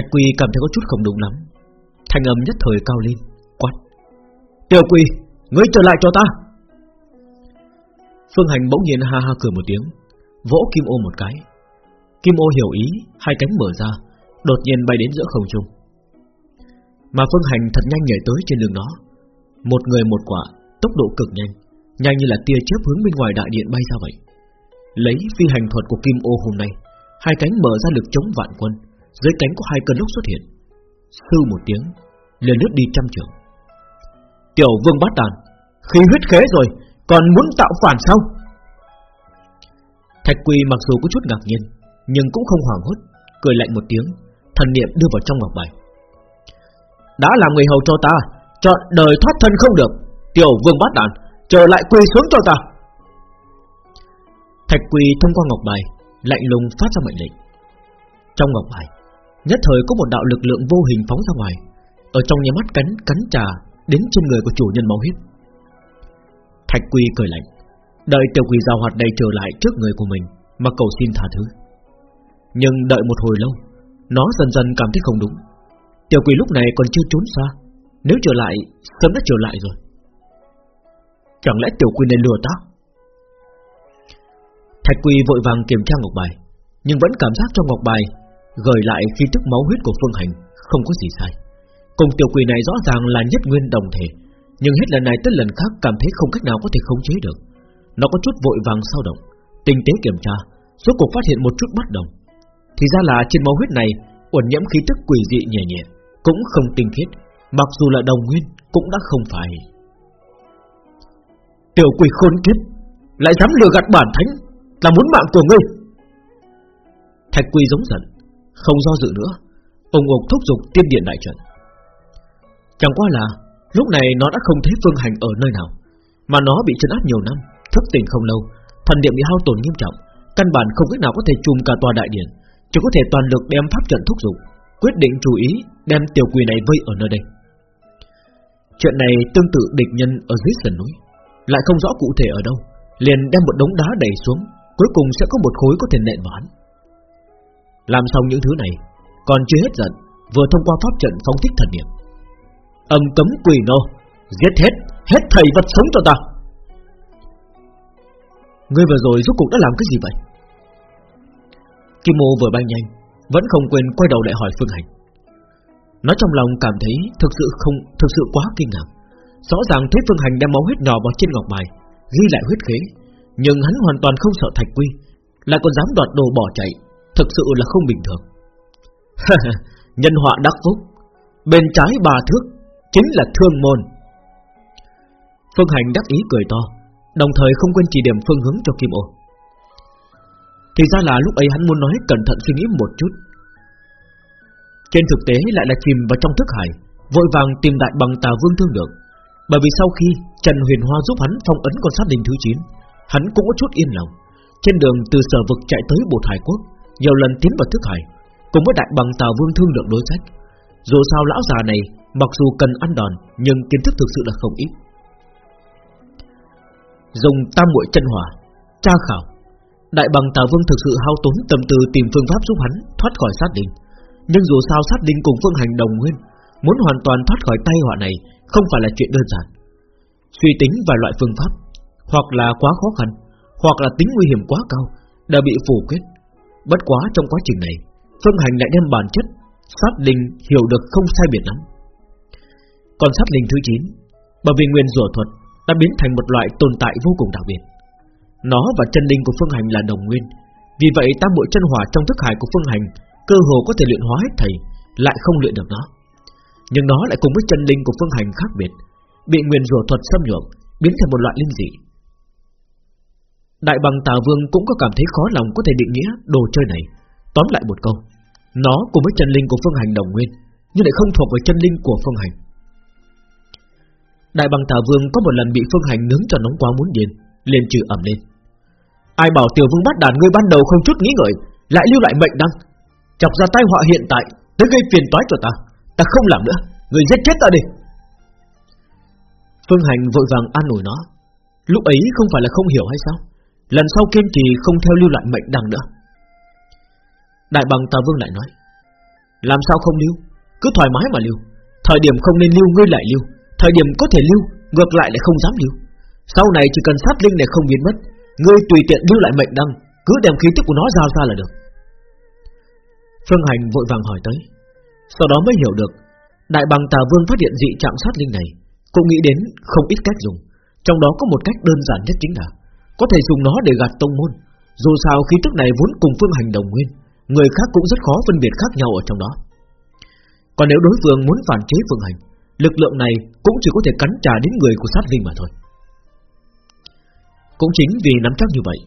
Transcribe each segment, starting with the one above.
Thạch Quỳ cảm thấy có chút không đúng lắm. Thanh âm nhất thời cao lên Quát. Tiểu Quỳ, Ngươi trở lại cho ta. Phương Hành bỗng nhiên ha ha cười một tiếng Vỗ Kim Ô một cái. Kim Ô hiểu ý Hai cánh mở ra Đột nhiên bay đến giữa không trung. Mà Phương Hành thật nhanh nhảy tới trên đường nó Một người một quả Tốc độ cực nhanh Nhanh như là tia chớp hướng bên ngoài đại điện bay ra vậy. Lấy phi hành thuật của Kim Ô hôm nay Hai cánh mở ra lực chống vạn quân dưới cánh có hai cơn lốc xuất hiện. Sư một tiếng liền lướt đi trăm trường Tiểu vương bát đàn Khi huyết khế rồi, Còn muốn tạo phản sao? Thạch quỳ mặc dù có chút ngạc nhiên, Nhưng cũng không hoảng hốt, Cười lạnh một tiếng, Thần niệm đưa vào trong ngọc bài. Đã làm người hầu cho ta, Chọn đời thoát thân không được, Tiểu vương bát đàn Trở lại quỳ xuống cho ta. Thạch quỳ thông qua ngọc bài, Lạnh lùng phát ra mệnh lệnh. Trong ngọc bài Nhất thời có một đạo lực lượng vô hình phóng ra ngoài. Ở trong nhà mắt cắn cắn trà, Đến trên người của chủ nhân máu huyết. Thạch Quy cười lạnh. Đợi tiểu quỷ giao hoạt đầy trở lại trước người của mình, Mà cầu xin tha thứ. Nhưng đợi một hồi lâu, Nó dần dần cảm thấy không đúng. Tiểu quỷ lúc này còn chưa trốn xa. Nếu trở lại, sớm đã trở lại rồi. Chẳng lẽ tiểu quỷ nên lừa ta? Thạch Quy vội vàng kiểm tra ngọc bài, Nhưng vẫn cảm giác trong ngọc bài Gửi lại khi tức máu huyết của Phương Hành Không có gì sai. Cùng tiểu quỷ này rõ ràng là nhất nguyên đồng thể, Nhưng hết lần này tới lần khác cảm thấy không cách nào có thể khống chế được. Nó có chút vội vàng sao động, Tinh tế kiểm tra, Rốt cuộc phát hiện một chút bất đồng. Thì ra là trên máu huyết này, Uẩn nhiễm khí tức quỷ dị nhẹ nhẹ, Cũng không tinh khiết, Mặc dù là đồng nguyên cũng đã không phải. Tiểu quỷ khôn kiếp, Lại dám lừa gạt bản thánh, Là muốn mạng của ngươi. Thạch quỷ giống giận không do dự nữa, Ông ục thúc giục tiên điện đại trận. Chẳng qua là, Lúc này nó đã không thấy Phương Hành ở nơi nào, Mà nó bị trấn áp nhiều năm, Thức tỉnh không lâu, Thần niệm bị hao tổn nghiêm trọng, Căn bản không cách nào có thể chùm cả tòa đại điện, Chỉ có thể toàn lực đem pháp trận thúc giục, Quyết định chú ý đem tiểu quỷ này vây ở nơi đây. Chuyện này tương tự địch nhân ở dưới sườn núi, Lại không rõ cụ thể ở đâu, Liền đem một đống đá đẩy xuống, Cuối cùng sẽ có một khối có thể nện vào hắn. Làm xong những thứ này Còn chưa hết giận Vừa thông qua pháp trận phóng thích thần niệm. Âm cấm quỷ nô Giết hết, hết thầy vật sống cho ta. Ngươi vừa rồi rốt cuộc đã làm cái gì vậy? Kim Mô vừa bay nhanh Vẫn không quên quay đầu lại hỏi Phương Hành. Nó trong lòng cảm thấy Thực sự không thực sự quá kinh ngạc. Rõ ràng thấy Phương Hành đem máu huyết nhỏ vào trên ngọc bài Ghi lại huyết khế Nhưng hắn hoàn toàn không sợ thạch quy Lại còn dám đoạt đồ bỏ chạy. Thực sự là không bình thường. Nhân họa đắc phúc, Bên trái bà thước Chính là thương môn. Phương Hành đắc ý cười to, Đồng thời không quên chỉ điểm phương hướng cho Kim Ô. Thì ra là lúc ấy hắn muốn nói cẩn thận suy nghĩ một chút. Trên thực tế lại là chìm vào trong thức hải, Vội vàng tìm đại bằng tà vương thương được. Bởi vì sau khi Trần Huyền Hoa giúp hắn phong ấn con sát đình thứ 9 Hắn cũng có chút yên lòng. Trên đường từ sở vực chạy tới Bột Hải Quốc nhiều lần tiến vào thức hải, Cùng với đại bằng tào vương thương lượng đối sách. Dù sao lão già này, Mặc dù cần ăn đòn, Nhưng kiến thức thực sự là không ít. Dùng tam muội chân hỏa, Tra khảo, Đại bằng tào vương thực sự hao tốn tâm tư Tìm phương pháp giúp hắn thoát khỏi sát đình Nhưng dù sao sát đình cùng phương hành đồng nguyên, Muốn hoàn toàn thoát khỏi tay họa này Không phải là chuyện đơn giản. Suy tính vài loại phương pháp, Hoặc là quá khó khăn, Hoặc là tính nguy hiểm quá cao, Đã bị phủ quyết. Bất quá trong quá trình này, Phương hành lại đem bản chất, Sát linh hiểu được không sai biệt lắm. Còn sát linh thứ 9 Bởi vì nguyên rủa thuật, đã biến thành một loại tồn tại vô cùng đặc biệt. Nó và chân linh của Phương Hành là đồng nguyên, Vì vậy tam bộ chân hỏa trong thức hải của Phương Hành Cơ hồ có thể luyện hóa hết thầy, Lại không luyện được nó. Nhưng nó lại cùng với chân linh của Phương Hành khác biệt, Bị nguyên rủa thuật xâm nhuộm Biến thành một loại linh dị. Đại bằng tà vương cũng có cảm thấy khó lòng Có thể định nghĩa đồ chơi này. Tóm lại một câu, Nó cùng với chân linh của Phương Hành đồng nguyên, Nhưng lại không thuộc về chân linh của Phương Hành. Đại bằng tà vương có một lần bị phương hành nướng cho nóng quá muốn điên, liền trừ ẩm lên. Ai bảo tiểu vương bắt đàn ngươi ban đầu không chút nghĩ ngợi, Lại lưu lại mệnh đăng? Chọc ra tai họa hiện tại, Tới gây phiền toái cho ta Ta không làm nữa, Người giết chết ta đi. Phương hành vội vàng an ủi nó, Lúc ấy không phải là không hiểu hay sao? Lần sau kiên trì không theo lưu lại mệnh đằng nữa. Đại bằng tà vương lại nói, Làm sao không lưu? Cứ thoải mái mà lưu. Thời điểm không nên lưu, ngươi lại lưu. Thời điểm có thể lưu, Ngược lại lại không dám lưu. Sau này chỉ cần sát linh này không biến mất, Ngươi tùy tiện lưu lại mệnh đăng, Cứ đem khí tức của nó giao ra là được. Phương Hành vội vàng hỏi tới. Sau đó mới hiểu được, Đại bằng tà vương phát hiện dị trạng sát linh này, Cũng nghĩ đến không ít cách dùng, Trong đó có một cách đơn giản nhất chính là có thể dùng nó để gạt tông môn. Dù sao, khí tức này vốn cùng phương hành đồng nguyên, Người khác cũng rất khó phân biệt khác nhau ở trong đó. Còn nếu đối phương muốn phản chế phương hành, Lực lượng này cũng chỉ có thể cắn trả đến người của sát linh mà thôi. Cũng chính vì nắm chắc như vậy,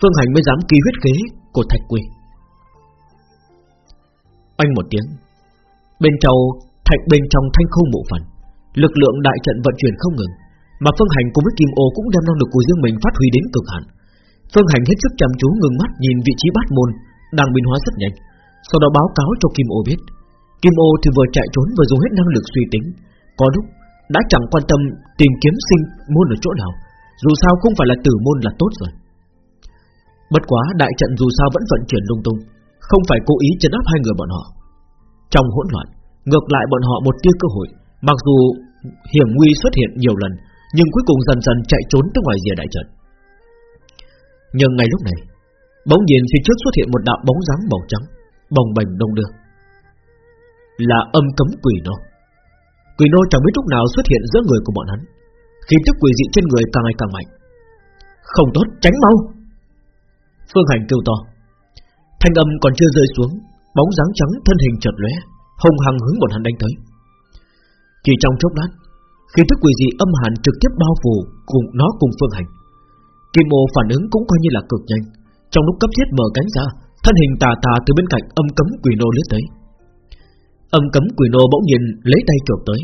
Phương hành mới dám ký huyết kế của thạch quy Anh một tiếng, Bên trong, thạch bên trong thanh khâu mộ phần, Lực lượng đại trận vận chuyển không ngừng. Mà Phương Hành cùng với Kim Ô cũng đem năng lực của riêng mình phát huy đến cực hạn. Phương Hành hết sức chăm chú ngừng mắt nhìn vị trí bát môn, Đang biến hóa rất nhanh. Sau đó báo cáo cho Kim Ô biết. Kim Ô thì vừa chạy trốn vừa dùng hết năng lực suy tính. Có lúc đã chẳng quan tâm tìm kiếm sinh môn ở chỗ nào. Dù sao không phải là tử môn là tốt rồi. Bất quá đại trận dù sao vẫn vận chuyển lung tung, Không phải cố ý chấn áp hai người bọn họ. Trong hỗn loạn, Ngược lại bọn họ một tia cơ hội, Mặc dù hiểm nguy xuất hiện nhiều lần nhưng cuối cùng dần dần chạy trốn tới ngoài rìa đại trận. Nhưng ngay lúc này Bỗng nhiên phía trước xuất hiện một đạo bóng dáng màu trắng Bồng bềnh đông đưa. Là âm cấm quỷ nô. Quỷ nô chẳng biết lúc nào xuất hiện giữa người của bọn hắn. Khi tức quỷ dị trên người càng ngày càng mạnh. Không tốt tránh mau. Phương Hành kêu to. Thanh âm còn chưa rơi xuống Bóng dáng trắng thân hình chợt lóe hung hăng hướng bọn hắn đánh tới. Chỉ trong chốc lát, khi thức quỷ dị âm hàn trực tiếp bao phủ cùng nó cùng phương hành. Kim ô phản ứng cũng coi như là cực nhanh, trong lúc cấp thiết mở cánh ra, thân hình tà tà từ bên cạnh âm cấm quỷ nô lướt tới. Âm cấm quỷ nô bỗng nhiên lấy tay chộp tới,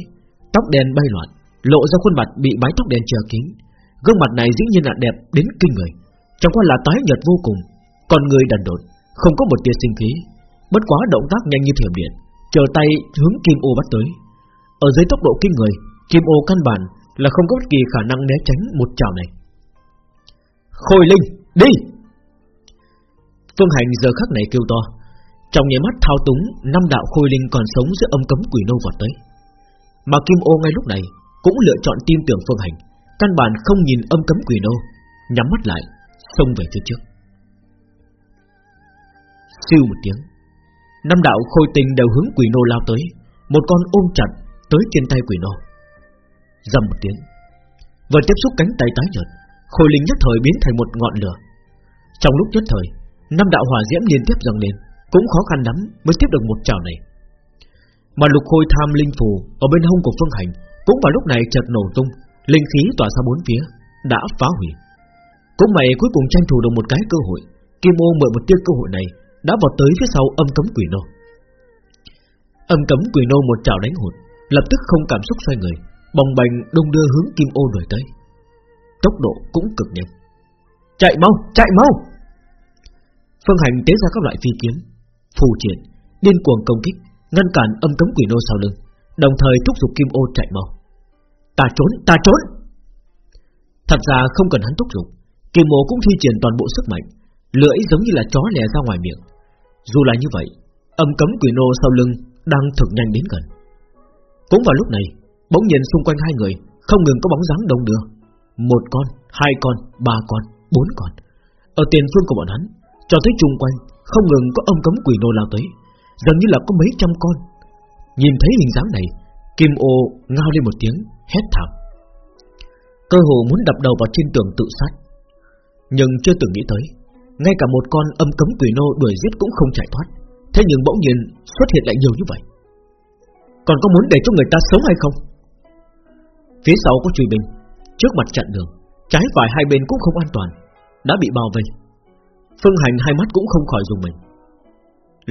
tóc đen bay loạn, lộ ra khuôn mặt bị mái tóc đen che kín. Gương mặt này dĩ nhiên là đẹp đến kinh người, chẳng qua là tái nhợt vô cùng, còn người đần độn, không có một tia sinh khí, bất quá động tác nhanh như thiểm điện, chờ tay hướng Kim Ô bắt tới. Ở dưới tốc độ kinh người, Kim Ô căn bản là không có bất kỳ khả năng né tránh một chảo này. Khôi Linh, đi! Phương Hành giờ khắc này kêu to, trong nháy mắt thao túng năm đạo Khôi Linh còn sống giữa âm cấm quỷ nô vọt tới. Mà Kim Ô ngay lúc này cũng lựa chọn tin tưởng Phương Hành, căn bản không nhìn âm cấm quỷ nô, nhắm mắt lại, xông về phía trước. Siêu một tiếng Năm đạo khôi Tinh đều hướng quỷ nô lao tới Một con ôm chặt tới trên tay quỷ nô Dầm một tiếng. Vừa tiếp xúc cánh tay tái nhợt Khôi linh nhất thời biến thành một ngọn lửa. Trong lúc nhất thời Năm đạo hỏa diễm liên tiếp dâng lên Cũng khó khăn lắm mới tiếp được một chảo này. Mà lục khôi tham linh phù Ở bên hông của phương hành Cũng vào lúc này chợt nổ tung Linh khí tỏa ra bốn phía Đã phá hủy. Cũng mày cuối cùng tranh thủ được một cái cơ hội Kim ô mượn một tia cơ hội này đã vọt tới phía sau âm cấm quỷ nô. Âm cấm quỷ nô một chảo đánh hụt, lập tức không cảm xúc xoay người, bồng bềnh đông đưa hướng kim ô đuổi tới. Tốc độ cũng cực nhanh. Chạy mau, chạy mau! Phương Hành tế ra các loại phi kiếm, phù triển, điên cuồng công kích, ngăn cản âm cấm quỷ nô sau lưng, đồng thời thúc giục kim ô chạy mau. Ta trốn, ta trốn! Thật ra không cần hắn thúc giục, kim ô cũng thi triển toàn bộ sức mạnh, lưỡi giống như là chó lè ra ngoài miệng, dù là như vậy Âm cấm quỷ nô sau lưng Đang thực nhanh đến gần Cũng vào lúc này Bỗng nhiên xung quanh hai người Không ngừng có bóng dáng đông đưa. Một con, hai con, ba con, bốn con. Ở tiền phương của bọn hắn Cho thấy chung quanh Không ngừng có âm cấm quỷ nô lao tới. Gần như là có mấy trăm con. Nhìn thấy hình dáng này Kim ô ngao lên một tiếng Hét thảm. Cơ hồ muốn đập đầu vào trên tường tự sát. Nhưng chưa từng nghĩ tới ngay cả một con âm cấm quỷ nô đuổi giết cũng không chạy thoát. Thế nhưng bỗng nhiên xuất hiện lại nhiều như vậy. Còn có muốn để cho người ta sống hay không? Phía sau có truy binh. Trước mặt chặn đường, Trái phải hai bên cũng không an toàn, Đã bị bao vây. Phương hành hai mắt cũng không khỏi dùng mình.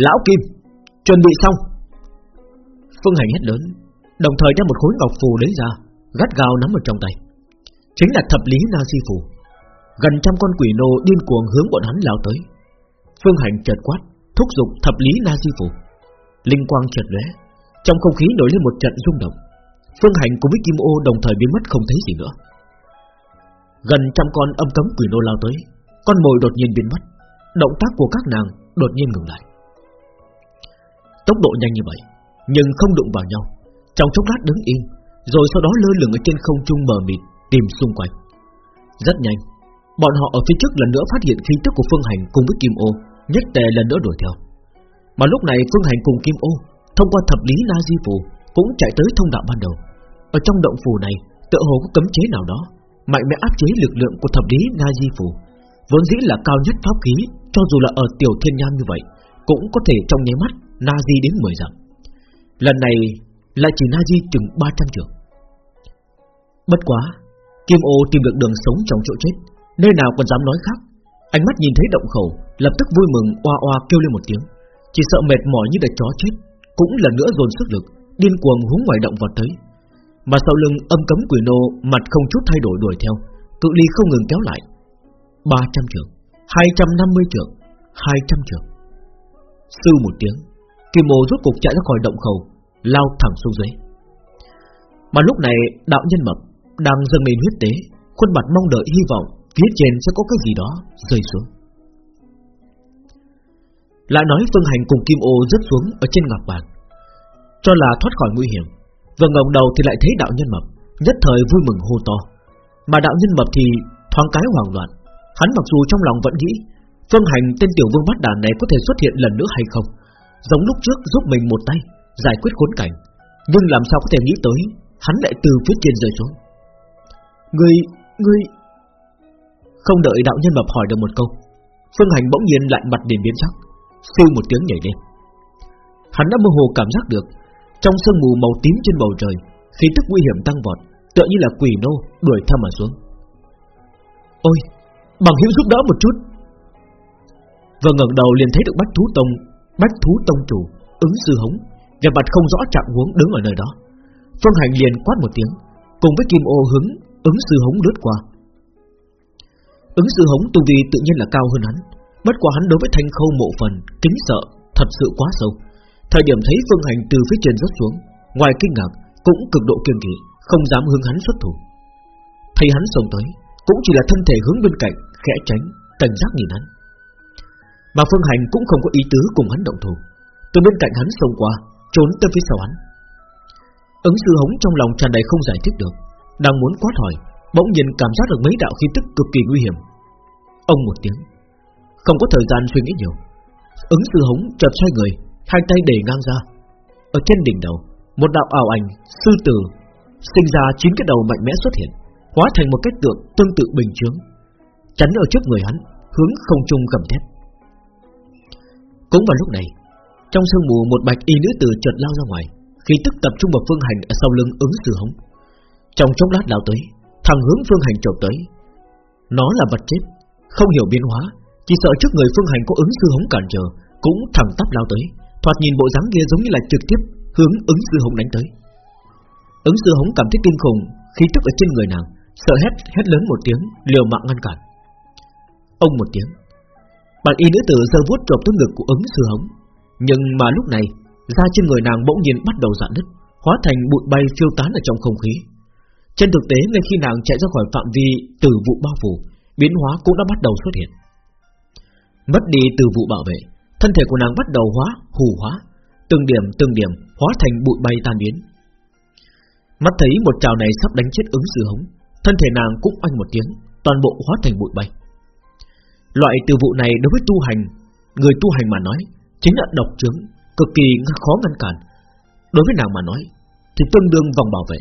Lão Kim, Chuẩn bị xong. Phương hành hét lớn, Đồng thời đem một khối ngọc phù lấy ra, Gắt gao nắm ở trong tay. Chính là thập lý na di phù. Gần trăm con quỷ nô điên cuồng hướng bọn hắn lao tới. Phương hành chợt quát, Thúc giục thập lý na di phù. Linh quang chợt lóe, Trong không khí nổi lên một trận rung động. Phương hành cùng với Kim ô đồng thời biến mất không thấy gì nữa. Gần trăm con âm cấm quỷ nô lao tới, Con mồi đột nhiên biến mất, Động tác của các nàng đột nhiên ngừng lại. Tốc độ nhanh như vậy, Nhưng không đụng vào nhau, Trong chốc lát đứng yên Rồi sau đó lơ lửng ở trên không trung mờ mịt Tìm xung quanh. Rất nhanh, Bọn họ ở phía trước lần nữa phát hiện khí tức của Phương Hành cùng với Kim Ô, Nhất tề lần nữa đuổi theo. Mà lúc này Phương Hành cùng Kim Ô Thông qua thập lý Na Di Phù Cũng chạy tới thông đạo ban đầu. Ở trong động phủ này, tựa hồ có cấm chế nào đó. Mạnh mẽ áp chế lực lượng của thập lý Na Di Phủ. Vốn dĩ là cao nhất pháp khí, Cho dù là ở tiểu thiên nham như vậy, Cũng có thể trong nháy mắt Na Di đến 10 dặm. Lần này, lại chỉ Na Di chừng 300 trường. Bất quá, Kim ô tìm được đường sống trong chỗ chết, Nơi nào còn dám nói khác. Ánh mắt nhìn thấy động khẩu, Lập tức vui mừng, oa oa kêu lên một tiếng. Chỉ sợ mệt mỏi như là chó chết, Cũng lần nữa dồn sức lực, Điên cuồng hướng ngoài động vào tới. Mà sau lưng âm cấm quỷ nô, Mặt không chút thay đổi đuổi theo, Cự ly không ngừng kéo lại. 300 trường 250 trường 200 trường. Sư một tiếng, Kim mô rút cục chạy ra khỏi động khẩu, Lao thẳng xuống dưới. Mà lúc này, đạo nhân mập Đang dâng lên huyết tế, Khuôn mặt mong đợi hy vọng Phía trên sẽ có cái gì đó rơi xuống. Lại nói Phương Hành cùng Kim Ô rớt xuống Ở trên ngọc bàn Cho là thoát khỏi nguy hiểm. Vừa ngẩng đầu thì lại thấy đạo nhân mập Nhất thời vui mừng hô to. Mà đạo nhân mập thì thoáng cái hoảng loạn. Hắn mặc dù trong lòng vẫn nghĩ Phương Hành tên tiểu vương bát đàn này có thể xuất hiện lần nữa hay không Giống lúc trước giúp mình một tay Giải quyết khốn cảnh. Nhưng làm sao có thể nghĩ tới Hắn lại từ phía trên rơi xuống. Người, người Không đợi đạo nhân mập hỏi được một câu Phương Hành bỗng nhiên lại mặt đền biến sắc Sư một tiếng nhảy lên. Hắn đã mơ hồ cảm giác được trong sương mù màu tím trên bầu trời, Khí tức nguy hiểm tăng vọt, Tựa như là quỷ nô đuổi theo mà xuống. Ôi, Bằng hữu giúp đỡ một chút. Vừa ngẩng đầu liền thấy được Bách Thú Tông, Bách Thú Tông chủ, Ứng sư hống Về mặt không rõ trạng huống đứng ở nơi đó. Phương Hành liền quát một tiếng, Cùng với Kim ô hứng Ứng sư hống lướt qua. Ứng sư hống tu vi tự nhiên là cao hơn hắn, Bất quá hắn đối với thanh khâu mộ phần Kính sợ thật sự quá sâu. Thời điểm thấy Phương Hành từ phía trên rớt xuống Ngoài kinh ngạc cũng cực độ kiêng kỵ Không dám hướng hắn xuất thủ. Thấy hắn xông tới Cũng chỉ là thân thể hướng bên cạnh Khẽ tránh, cảnh giác nhìn hắn. Mà Phương Hành cũng không có ý tứ cùng hắn động thủ. Từ bên cạnh hắn xông qua Trốn tới phía sau hắn. Ứng sư hống trong lòng tràn đầy không giải thích được Đang muốn quát hỏi Bỗng nhiên cảm giác được mấy đạo khí tức cực kỳ nguy hiểm. Ông một tiếng Không có thời gian suy nghĩ nhiều. Ứng sư hống chợt xoay người Hai tay đẩy ngang ra. Ở trên đỉnh đầu, Một đạo ảo ảnh, sư tử, Sinh ra chín cái đầu mạnh mẽ xuất hiện, Hóa thành một cái tượng tương tự bình chướng, Chắn ở trước người hắn, Hướng không trung gầm thét. Cũng vào lúc này, Trong sương mù, một bạch y nữ tử chợt lao ra ngoài, Khí tức tập trung vào phương hành ở sau lưng ứng sư hống. Trong chốc lát lao tới Thằng hướng phương hành chộp tới. Nó là vật chết, Không hiểu biến hóa, Chỉ sợ trước người phương hành có ứng sư hống cản trở, Cũng thẳng tắp lao tới. Thoạt nhìn bộ dáng kia giống như là trực tiếp Hướng ứng sư hống đánh tới. Ứng sư hống cảm thấy kinh khủng, Khí tức ở trên người nàng, Sợ hét hét lớn một tiếng, Liều mạng ngăn cản. Ông một tiếng Bản y nữ tử giơ vuốt chộp tới ngực của ứng sư hống. Nhưng mà lúc này, Da trên người nàng bỗng nhiên bắt đầu giãn nứt, Hóa thành bụi bay phiêu tán ở trong không khí. Trên thực tế, ngay khi nàng chạy ra khỏi phạm vi Từ vụ bao phủ, Biến hóa cũng đã bắt đầu xuất hiện. Mất đi từ vụ bảo vệ Thân thể của nàng bắt đầu hóa, hù hóa Từng điểm từng điểm hóa thành bụi bay tan biến. Mắt thấy một trào này sắp đánh chết ứng sư hống Thân thể nàng cũng oanh một tiếng Toàn bộ hóa thành bụi bay. Loại từ vụ này đối với tu hành Người tu hành mà nói Chính là độc chứng Cực kỳ khó ngăn cản. Đối với nàng mà nói Thì tương đương vòng bảo vệ.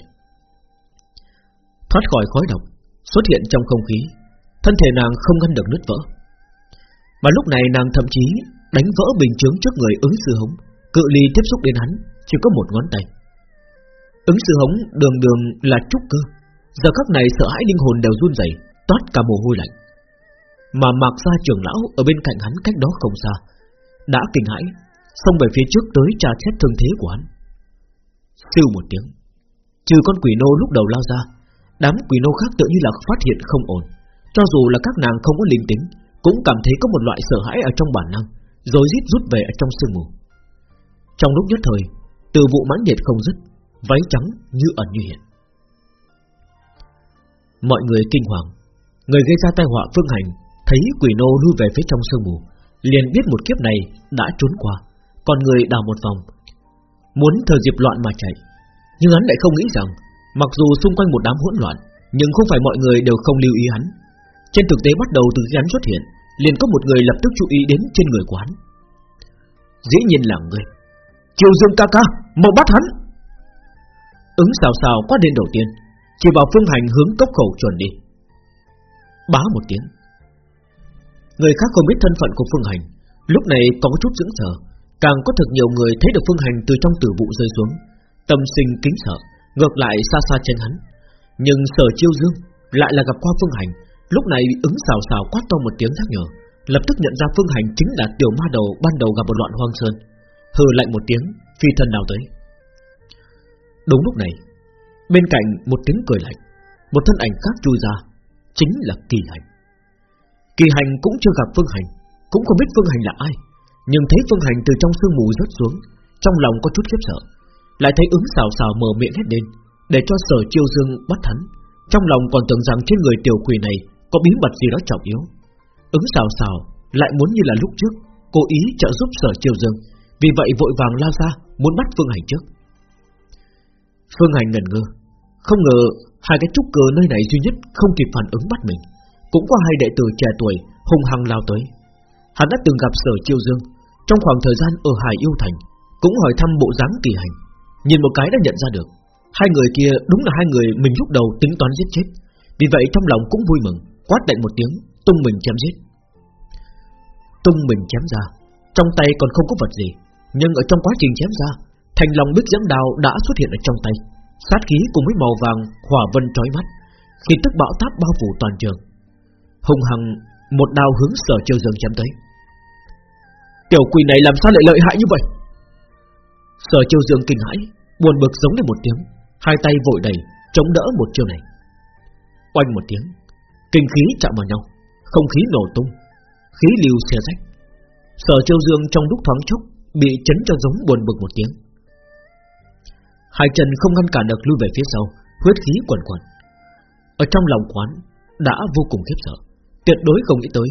Thoát khỏi khói độc Xuất hiện trong không khí Thân thể nàng không ngăn được nứt vỡ. Mà lúc này nàng thậm chí Đánh vỡ bình chướng trước người ứng sư hống Cự ly tiếp xúc đến hắn Chỉ có một ngón tay Ứng sư hống đường đường là trúc cơ Giờ các này sợ hãi linh hồn đều run rẩy, toát cả mồ hôi lạnh. Mà Mạc Gia trưởng lão ở bên cạnh hắn cách đó không xa, đã kinh hãi, xông về phía trước tới tra xét thương thế của hắn. Siêu một tiếng, trừ con quỷ nô lúc đầu lao ra, đám quỷ nô khác tự như là phát hiện không ổn, cho dù là các nàng không có linh tính, cũng cảm thấy có một loại sợ hãi ở trong bản năng, rồi rít rút về ở trong sương mù. Trong lúc nhất thời, từ vụ mãn nhiệt không dứt, váy trắng như ẩn như hiện. Mọi người kinh hoàng Người gây ra tai họa Phương Hành Thấy quỷ nô lui về phía trong sương mù Liền biết một kiếp này đã trốn qua Còn người đào một vòng Muốn thừa dịp loạn mà chạy Nhưng hắn lại không nghĩ rằng Mặc dù xung quanh một đám hỗn loạn Nhưng không phải mọi người đều không lưu ý hắn Trên thực tế bắt đầu từ khi hắn xuất hiện liền có một người lập tức chú ý đến trên người quán Dĩ nhiên là người Triều Dương ca ca, Mau bắt hắn. Ứng xào xào quát lên đầu tiên, Chỉ vào phương hành hướng cốc khẩu chuẩn đi. Bá một tiếng. Người khác không biết thân phận của phương hành, Lúc này có chút dưỡng sợ Càng có thật nhiều người thấy được phương hành từ trong tử vụ rơi xuống, Tâm sinh kính sợ, Ngược lại xa xa trên hắn. Nhưng sở chiêu dương Lại là gặp qua phương hành Lúc này ứng xào xào quát to một tiếng nhắc nhở, Lập tức nhận ra phương hành chính là tiểu ma đầu Ban đầu gặp một loạn hoang sơn. Hừ lạnh một tiếng, Phi thân nào tới. Đúng lúc này, Bên cạnh một tiếng cười lạnh, Một thân ảnh khác chui ra, Chính là kỳ hành. Kỳ hành cũng chưa gặp phương hành, Cũng không biết phương hành là ai, Nhưng thấy phương hành từ trong sương mù rớt xuống, Trong lòng có chút khiếp sợ, Lại thấy ứng xào xào mở miệng hết lên, Để cho sở chiêu dương bắt hắn. Trong lòng còn tưởng rằng trên người tiểu quỷ này có bí mật gì đó trọng yếu? Ứng xào xào lại muốn như là lúc trước, Cố ý trợ giúp sở chiêu dương. Vì vậy vội vàng lao ra, Muốn bắt phương hành trước. Phương hành ngẩn ngơ. Không ngờ hai cái trúc cờ nơi này duy nhất Không kịp phản ứng bắt mình. Cũng có hai đệ tử trẻ tuổi hung hăng lao tới. Hắn đã từng gặp sở chiêu dương. Trong khoảng thời gian ở Hải Yêu Thành, Cũng hỏi thăm bộ dáng kỳ hành. Nhìn một cái đã nhận ra được. Hai người kia đúng là hai người mình lúc đầu tính toán giết chết. Vì vậy trong lòng cũng vui mừng. Quát lạnh một tiếng, Tung mình chém giết. Tung mình chém ra, Trong tay còn không có vật gì, Nhưng ở trong quá trình chém ra, Thành lòng bích giáng đao đã xuất hiện ở trong tay. Sát khí cùng với màu vàng, hỏa vân trói mắt Khi tức bão táp bao phủ toàn trường. Hùng hằng, Một đao hướng sở chiêu dương chém tới. Tiểu quỷ này làm sao lại lợi hại như vậy? Sở chiêu dương kinh hãi, Buồn bực giống lên một tiếng, Hai tay vội đẩy, Chống đỡ một chiêu này. Oanh một tiếng Kinh khí chạm vào nhau, Không khí nổ tung, Khí lưu xe rách. Sở châu dương trong lúc thoáng chốc Bị chấn cho giống buồn bực một tiếng. Hai chân không ngăn cản được lui về phía sau, Huyết khí quần quần. Ở trong lòng quán Đã vô cùng khiếp sợ. Tuyệt đối không nghĩ tới,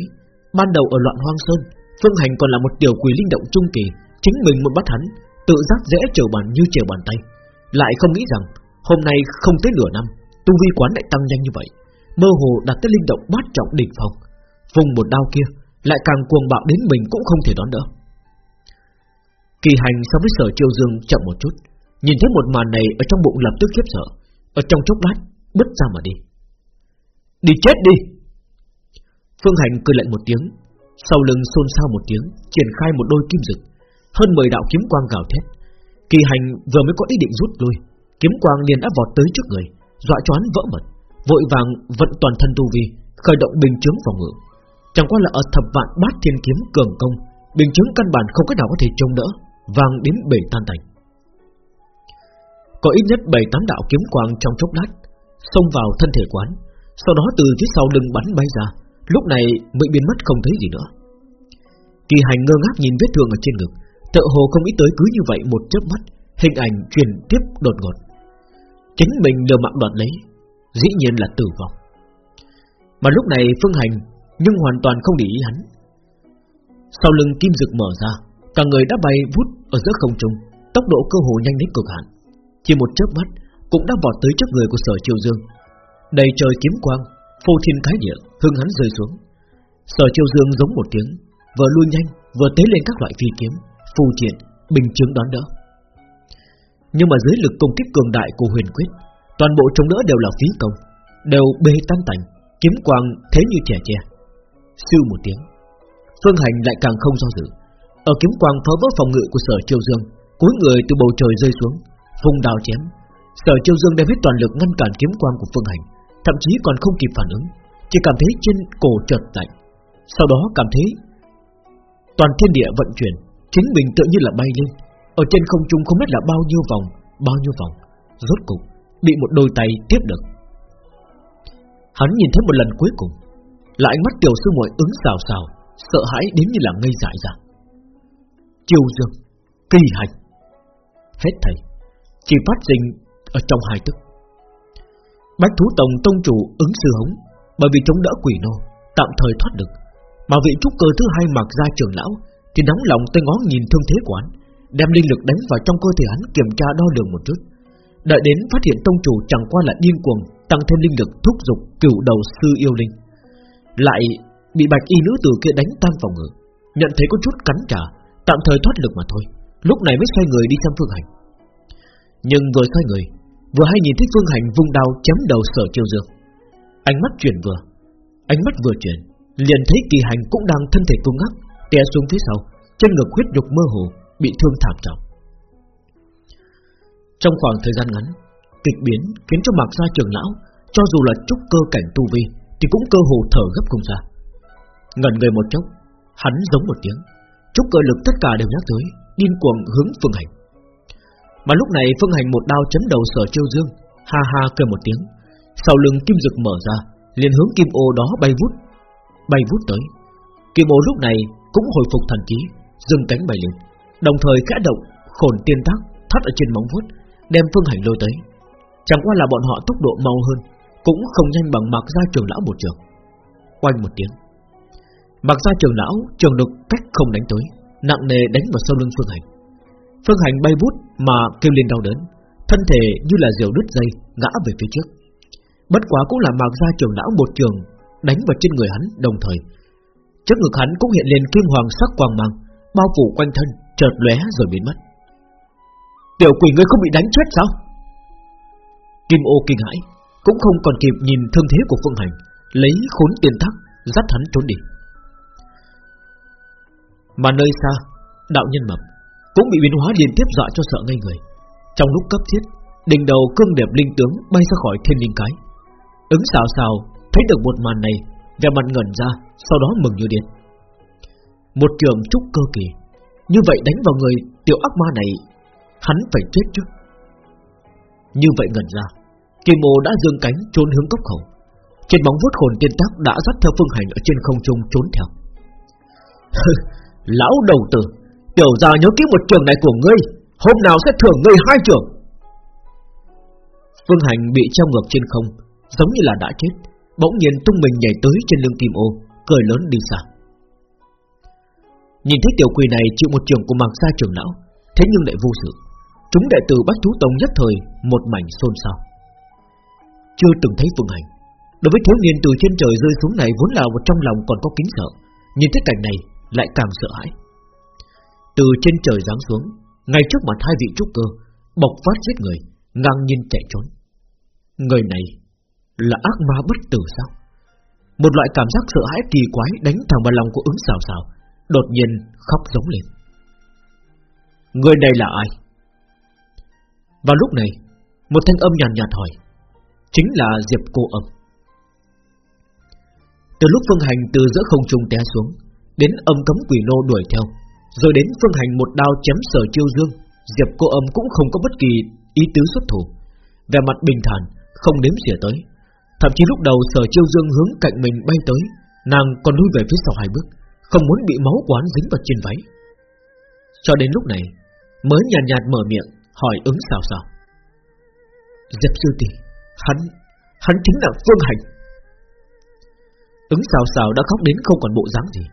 Ban đầu ở loạn hoang sơn, Phương Hành còn là một tiểu quỷ linh động trung kỳ, Chính mình một bắt hắn, Tự giác dễ trở bàn như trở bàn tay. Lại không nghĩ rằng Hôm nay không tới nửa năm, Tu vi quán lại tăng nhanh như vậy. Mơ hồ đặt tới linh động bát trọng đỉnh phòng Vùng một đao kia Lại càng cuồng bạo đến mình cũng không thể đón đỡ. Kỳ hành so với sở chiêu dương chậm một chút, Nhìn thấy một màn này ở trong bụng lập tức khiếp sợ, Ở trong chốc lát bứt ra mà đi. Đi chết đi! Phương Hành cười lạnh một tiếng, Sau lưng xôn xao một tiếng, Triển khai một đôi kim dực, Hơn 10 đạo kiếm quang gào thét. Kỳ hành vừa mới có ý định rút lui, Kiếm quang liền đã vọt tới trước người, Dọa choán vỡ mật. Vội vàng vận toàn thân tu vi, Khởi động bình chứng phòng ngự. Chẳng qua là ở thập vạn bát thiên kiếm cường công, Bình chứng căn bản không cách nào có thể chống đỡ, Vàng đến bể tan tành Có ít nhất 7-8 đạo kiếm quang trong chốc lát, Xông vào thân thể quán, Sau đó từ phía sau lưng bắn bay ra, Lúc này mới biến mất không thấy gì nữa. Kỳ hành ngơ ngác nhìn vết thương ở trên ngực Tự hồ không nghĩ tới cứ như vậy một chớp mắt, Hình ảnh truyền tiếp đột ngột. Chính mình lừa mạng đoạt lấy Dĩ nhiên là tử vong. Mà lúc này Phương Hành Nhưng hoàn toàn không để ý hắn. Sau lưng kim dực mở ra Cả người đã bay vút ở giữa không trung Tốc độ cơ hồ nhanh đến cực hạn. Chỉ một chớp mắt Cũng đã vọt tới trước người của sở triều dương. Đầy trời kiếm quang Phô thiên cái địa hưng hắn rơi xuống. Sở triều dương giống một tiếng Vừa lui nhanh vừa tế lên các loại phi kiếm Phù triện, bình chứng đón đỡ. Nhưng mà dưới lực công kích cường đại của huyền quyết Toàn bộ chống đỡ đều là phí công, Đều bê tan tành, Kiếm quang thế như trẻ tre. Sư một tiếng, Phương hành lại càng không do dự. Ở kiếm quang phá vỡ phòng ngự của sở triều dương Cuối người từ bầu trời rơi xuống, Vùng đào chém. Sở triều dương đem hết toàn lực ngăn cản kiếm quang của phương hành, Thậm chí còn không kịp phản ứng, Chỉ cảm thấy trên cổ chợt lạnh. Sau đó cảm thấy Toàn thiên địa vận chuyển, Chính mình tự như là bay lên. Ở trên không trung không biết là bao nhiêu vòng, Bao nhiêu vòng. Rốt cục bị một đôi tay tiếp được. Hắn nhìn thấy một lần cuối cùng, Là ánh mắt tiểu sư muội ứng xào xào, Sợ hãi đến như là ngây dại ra. Chiêu dương, Kỳ hành. Hết thầy, Chỉ phát sinh ở trong hai tức. Bách thú tổng tông chủ ứng sư hống, Bởi vì chống đỡ quỷ nô, Tạm thời thoát được, Mà vị trúc cơ thứ hai mặc ra trường lão, Thì nóng lòng tay ngó nhìn thương thế quán Đem linh lực đánh vào trong cơ thể hắn kiểm tra đo lường một chút. Đợi đến phát hiện tông chủ chẳng qua là điên cuồng, Tăng thêm linh lực thúc giục cửu đầu sư yêu linh. Lại bị bạch y nữ tử kia đánh tan vào ngực Nhận thấy có chút cắn trả, Tạm thời thoát lực mà thôi. Lúc này mới xoay người đi xem phương hành. Nhưng vừa xoay người, Vừa hay nhìn thấy phương hành vung đao chém đầu sở chiêu dương. Ánh mắt chuyển vừa, Ánh mắt vừa chuyển, Liền thấy kỳ hành cũng đang thân thể cứng ngắc, Té xuống phía sau Chân ngực huyết nhục mơ hồ, Bị thương thảm trọng. Trong khoảng thời gian ngắn, Kịch biến khiến cho mạc gia trưởng lão, Cho dù là trúc cơ cảnh tu vi, Thì cũng cơ hồ thở gấp không ra. Ngần người một chốc, Hắn giống một tiếng, Trúc cơ lực tất cả đều nhắc tới, Điên cuồng hướng phương hành. Mà lúc này phương hành một đao chấm đầu sở chiêu dương, Ha ha cười một tiếng, Sau lưng kim dực mở ra, liền hướng kim ô đó bay vút. Bay vút tới, Kim ô lúc này cũng hồi phục thần trí, Dừng cánh bay lên, Đồng thời khẽ động, khổn tiên tác, thắt ở trên móng vuốt Đem phương hành lôi tới. Chẳng qua là bọn họ tốc độ mau hơn, Cũng không nhanh bằng mặc ra trường lão một trường. Quanh một tiếng. Mặc ra trường lão trường được cách không đánh tới, Nặng nề đánh vào sau lưng phương hành. Phương hành bay vút mà kêu lên đau đớn, Thân thể như là diều đứt dây Ngã về phía trước. Bất quá cũng là mặc ra trường lão một trường Đánh vào trên người hắn đồng thời. Trước ngực hắn cũng hiện lên kim hoàng sắc quang mang, Bao phủ quanh thân, Chợt lóe rồi biến mất. Tiểu quỷ ngươi không bị đánh chết sao? Kim ô kinh hãi, Cũng không còn kịp nhìn thương thế của Phương Hành, Lấy khốn tiền thắc Dắt hắn trốn đi. Mà nơi xa, Đạo nhân mập Cũng bị biến hóa liên tiếp dọa cho sợ ngây người. Trong lúc cấp thiết, Đỉnh đầu cương đẹp linh tướng bay ra khỏi thiên linh cái. Ứng xào xào Thấy được một màn này Và mặt ngẩn ra, Sau đó mừng như điên. Một trường trúc cơ kỳ, Như vậy đánh vào người tiểu ác ma này Hắn phải chết chứ Như vậy ngẩn ra, Kim ô đã dương cánh trốn hướng cốc khẩu Trên bóng vuốt hồn tiên tác đã dắt theo phương hành Ở trên không trung trốn theo. Lão đầu tử, Tiểu gia nhớ kỹ một trường này của ngươi, Hôm nào sẽ thưởng ngươi hai trường. Phương hành bị treo ngược trên không, Giống như là đã chết, Bỗng nhiên tung mình nhảy tới trên lưng kim ô, Cười lớn đi xa. Nhìn thấy tiểu quỷ này chịu một trường của mạc gia trường lão, Thế nhưng lại vô sự. Chúng đệ tử Bách Thú Tông nhất thời Một mảnh xôn xao. Chưa từng thấy phương hành. Đối với thiếu niên từ trên trời rơi xuống này Vốn là một trong lòng còn có kính sợ, Nhìn thấy cảnh này lại càng sợ hãi. Từ trên trời giáng xuống, Ngay trước mặt hai vị trúc cơ, Bộc phát giết người, Ngang nhiên chạy trốn. Người này là ác ma bất tử sao? Một loại cảm giác sợ hãi kỳ quái Đánh thẳng vào lòng của ứng xào xào, Đột nhiên khóc giống lên. Người này là ai? Vào lúc này Một thanh âm nhàn nhạt, nhạt hỏi Chính là Diệp cô âm. Từ lúc phương hành từ giữa không trung té xuống Đến âm cấm quỷ nô đuổi theo Rồi đến phương hành một đao chém sở chiêu dương Diệp cô âm cũng không có bất kỳ ý tứ xuất thủ. Về mặt bình thản Không đếm xỉa tới. Thậm chí lúc đầu sở chiêu dương hướng cạnh mình bay tới Nàng còn lui về phía sau hai bước Không muốn bị máu quán dính vào trên váy. Cho đến lúc này Mới nhàn nhạt, nhạt mở miệng Hỏi ứng sao sao? Diệp sư tỷ, Hắn Hắn chính là Phương Hành. Ứng xào xào đã khóc đến không còn bộ dáng gì.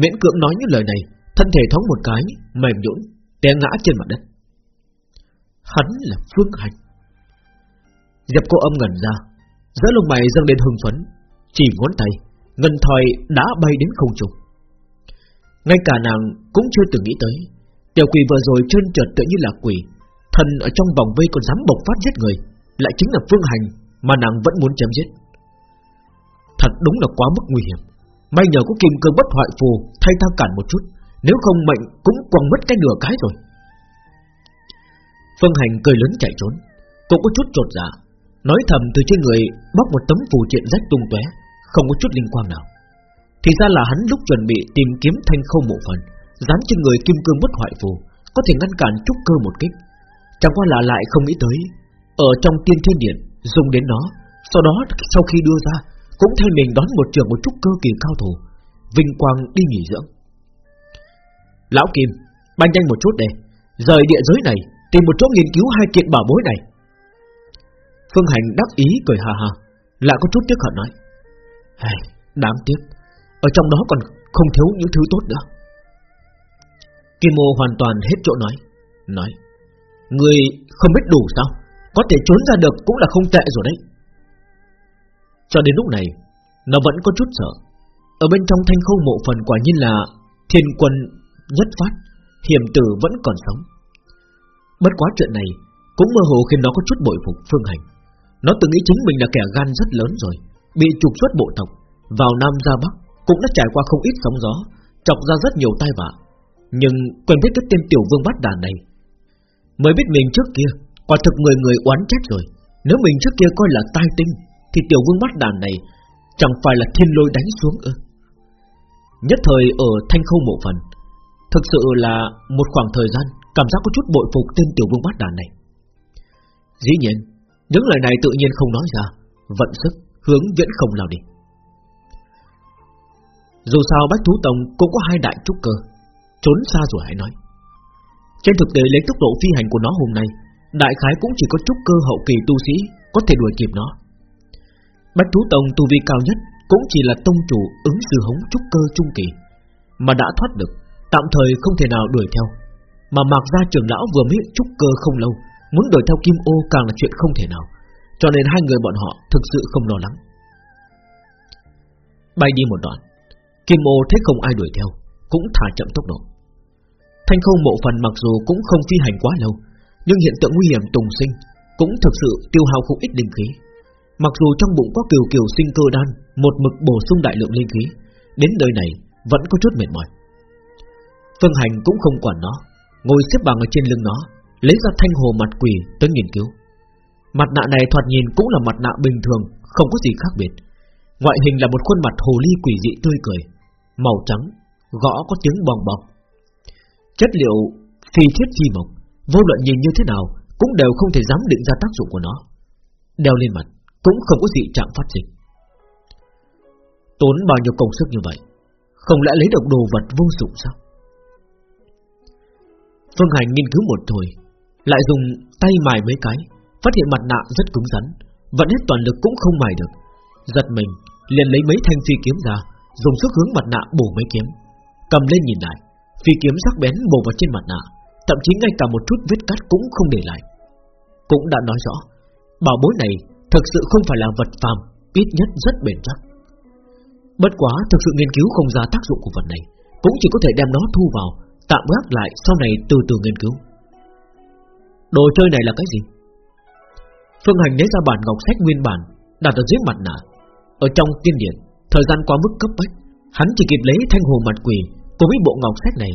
Miễn cưỡng nói những lời này, Thân thể thoáng một cái, Mềm nhũn, té ngã trên mặt đất. Hắn là Phương Hành. Diệp cô âm ngẩn ra, Giữa lông mày dâng lên hưng phấn, Chỉ ngón tay, Ngân thoi đã bay đến không trung. Ngay cả nàng cũng chưa từng nghĩ tới, Tiểu quỷ vừa rồi chân trượt tự như là quỷ Thần ở trong vòng vây còn dám bộc phát giết người Lại chính là phương hành Mà nàng vẫn muốn chém giết Thật đúng là quá mức nguy hiểm May nhờ có kim cương bất hoại phù Thay ta cản một chút Nếu không mệnh cũng quăng mất cái nửa cái rồi Phương hành cười lớn chạy trốn Cũng có chút trột dạ Nói thầm từ trên người bóc một tấm phù triện rách tung tóe, không có chút linh quang nào. Thì ra là hắn lúc chuẩn bị tìm kiếm thanh khâu mộ phần, dán trên người kim cương bất hoại phù, có thể ngăn cản trúc cơ một kích. Chẳng qua là lại không nghĩ tới, ở trong tiên thiên điện dùng đến nó, sau đó sau khi đưa ra cũng thay mình đón một trường một chút cơ kỳ cao thủ, vinh quang đi nghỉ dưỡng. Lão Kim, banh nhanh một chút đây, rời địa giới này, tìm một chỗ nghiên cứu hai kiện bảo bối này. Phương Hành đắc ý cười hà hà Lại có chút tiếc hận nói hey, Đáng tiếc Ở trong đó còn không thiếu những thứ tốt nữa Kim Mô hoàn toàn hết chỗ nói Nói Người không biết đủ sao? Có thể trốn ra được cũng là không tệ rồi đấy. Cho đến lúc này, Nó vẫn có chút sợ. Ở bên trong thanh khâu mộ phần quả nhiên là Thiên quân nhất phát, Hiểm tử vẫn còn sống. Bất quá chuyện này Cũng mơ hồ khiến nó có chút bội phục Phương Hành. Nó từng nghĩ chính mình là kẻ gan rất lớn rồi, Bị trục xuất bộ tộc, Vào Nam ra Bắc Cũng đã trải qua không ít sóng gió, Chọc ra rất nhiều tai vạ. Nhưng quen biết cái tên tiểu vương bát đàn này Mới biết mình trước kia. Quả thực người người oán trách rồi. Nếu mình trước kia coi là tai tinh, Thì tiểu vương bát đàn này Chẳng phải là thiên lôi đánh xuống ư? Nhất thời ở thanh khâu mộ phần, Thực sự là một khoảng thời gian Cảm giác có chút bội phục tên tiểu vương bát đàn này. Dĩ nhiên, Những lời này tự nhiên không nói ra, Vận sức, hướng viễn không lao đi. Dù sao Bách Thú Tông cũng có hai đại trúc cơ, Trốn xa rồi hãy nói. Trên thực tế, lấy tốc độ phi hành của nó hôm nay, Đại khái cũng chỉ có trúc cơ hậu kỳ tu sĩ Có thể đuổi kịp nó. Bách Thú Tông tu vi cao nhất Cũng chỉ là tông chủ ứng sư hống trúc cơ trung kỳ, Mà đã thoát được, Tạm thời không thể nào đuổi theo. Mà mặc ra trưởng lão vừa mới trúc cơ không lâu, Muốn đuổi theo Kim Ô càng là chuyện không thể nào, Cho nên hai người bọn họ thực sự không lo lắng. Bay đi một đoạn, Kim Ô thấy không ai đuổi theo, Cũng thả chậm tốc độ. Thanh khâu mộ phần mặc dù cũng không phi hành quá lâu, Nhưng hiện tượng nguy hiểm tùng sinh Cũng thực sự tiêu hao không ít linh khí. Mặc dù trong bụng có kiều kiều sinh cơ đan, Một mực bổ sung đại lượng linh khí, Đến đời này vẫn có chút mệt mỏi. Phương Hành cũng không quản nó, Ngồi xếp bằng ở trên lưng nó, Lấy ra thanh hồ mặt quỷ tới nghiên cứu. Mặt nạ này thoạt nhìn cũng là mặt nạ bình thường, Không có gì khác biệt. Ngoại hình là một khuôn mặt hồ ly quỷ dị tươi cười, Màu trắng, Gõ có tiếng bong bong Chất liệu phi thiết chi mộc, Vô luận nhìn như thế nào Cũng đều không thể dám định ra tác dụng của nó. Đeo lên mặt Cũng không có gì trạng phát sinh. Tốn bao nhiêu công sức như vậy, Không lẽ lấy được đồ vật vô dụng sao? Phương Hành nghiên cứu một hồi, Lại dùng tay mài mấy cái, Phát hiện mặt nạ rất cứng rắn Vẫn hết toàn lực cũng không mài được. Giật mình, liền lấy mấy thanh phi kiếm ra, Dùng sức hướng mặt nạ bổ mấy kiếm, Cầm lên nhìn lại. Phi kiếm sắc bén bổ vào trên mặt nạ, Thậm chí ngay cả một chút vết cắt cũng không để lại. Cũng đã nói rõ, Bảo bối này thực sự không phải là vật phàm, Ít nhất rất bền chắc. Bất quá thực sự nghiên cứu không ra tác dụng của vật này, Cũng chỉ có thể đem nó thu vào, Tạm gác lại sau này từ từ nghiên cứu. Đồ chơi này là cái gì? Phương Hành lấy ra bản ngọc sách nguyên bản, Đặt ở dưới mặt nạ. Ở trong tiên điện, Thời gian quá mức cấp bách, Hắn chỉ kịp lấy thanh hồ mặt quỷ Cùng với bộ ngọc sách này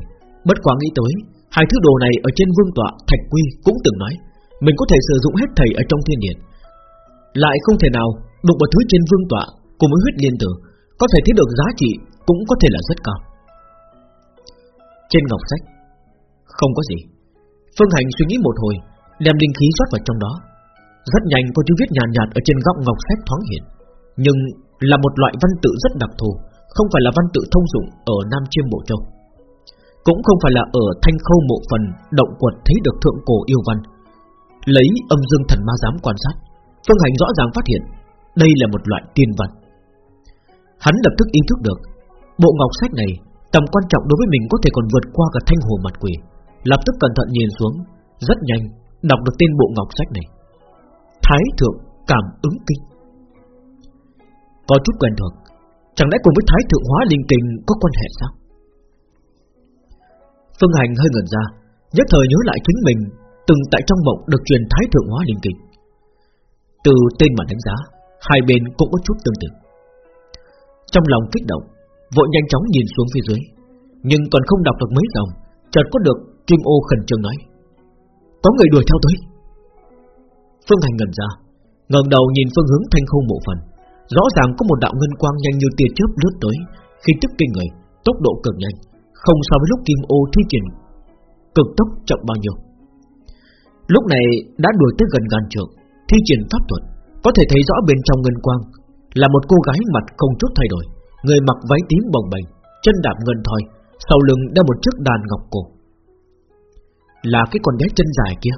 Bất quá nghĩ tới Hai thứ đồ này ở trên vương tọa Thạch Quy cũng từng nói Mình có thể sử dụng hết thầy ở trong thiên điện. Lại không thể nào đụng vào thứ trên vương tọa Cùng với huyết liên tử Có thể thấy được giá trị Cũng có thể là rất cao. Trên ngọc sách Không có gì. Phương Hành suy nghĩ một hồi Đem linh khí rót vào trong đó. Rất nhanh có chữ viết nhàn nhạt, nhạt ở trên góc ngọc sách thoáng hiện Nhưng là một loại văn tự rất đặc thù. Không phải là văn tự thông dụng Ở Nam Chiêm Bộ Châu, Cũng không phải là ở Thanh Khâu Mộ Phần Động quật thấy được thượng cổ yêu văn. Lấy âm dương thần ma giám quan sát, Phương Hành rõ ràng phát hiện Đây là một loại tiên văn. Hắn lập tức ý thức được, Bộ ngọc sách này Tầm quan trọng đối với mình có thể còn vượt qua cả thanh hồ mặt quỷ. Lập tức cẩn thận nhìn xuống, Rất nhanh đọc được tên bộ ngọc sách này. Thái thượng cảm ứng kinh. Có chút quen thuộc Chẳng lẽ cùng với thái thượng hóa linh kinh Có quan hệ sao? Phương Hành hơi ngẩn ra, Nhất thời nhớ lại chính mình Từng tại trong mộng được truyền thái thượng hóa linh kinh. Từ tên mà đánh giá, Hai bên cũng có chút tương tự. Trong lòng kích động, Vội nhanh chóng nhìn xuống phía dưới, Nhưng còn không đọc được mấy dòng, Chợt có được Kim ô khẩn trương nói, Có người đuổi theo tới. Phương Hành ngẩn ra, ngẩng đầu nhìn phương hướng thanh khung bộ phần. Rõ ràng có một đạo ngân quang nhanh như tia chớp lướt tới, Khi tức kinh người, Tốc độ cực nhanh, Không so với lúc kim ô thi triển Cực tốc chậm bao nhiêu. Lúc này đã đuổi tới gần ngàn trượng, Thi triển pháp thuật, Có thể thấy rõ bên trong ngân quang Là một cô gái mặt không chút thay đổi, Người mặc váy tím bồng bềnh, Chân đạp ngân thoi, Sau lưng đeo một chiếc đàn ngọc cổ. Là cái con bé chân dài kia.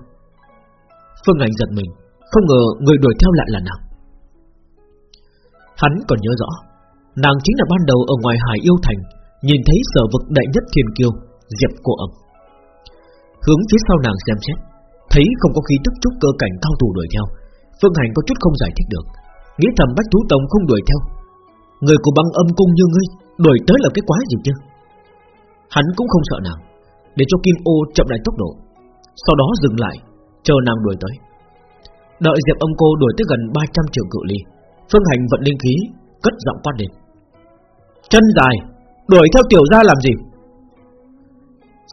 Phương Ảnh giật mình, Không ngờ người đuổi theo lại là nàng. Hắn còn nhớ rõ, Nàng chính là ban đầu ở ngoài hải yêu thành, Nhìn thấy sở vực đại nhất thiên kiêu, Diệp cô âm. Hướng phía sau nàng xem xét, Thấy không có khí tức chút cơ cảnh cao thủ đuổi theo, Phương Hành có chút không giải thích được. Nghĩ thầm Bách Thú Tông không đuổi theo. Người của băng âm cung như ngươi, Đuổi tới là cái quái gì chứ? Hắn cũng không sợ nàng, Để cho Kim ô chậm lại tốc độ, Sau đó dừng lại, Chờ nàng đuổi tới. Đợi Diệp âm cô đuổi tới gần 300 triệu cự ly Phương Hành vận linh khí, Cất giọng quát lên. Chân dài, Đuổi theo tiểu gia làm gì?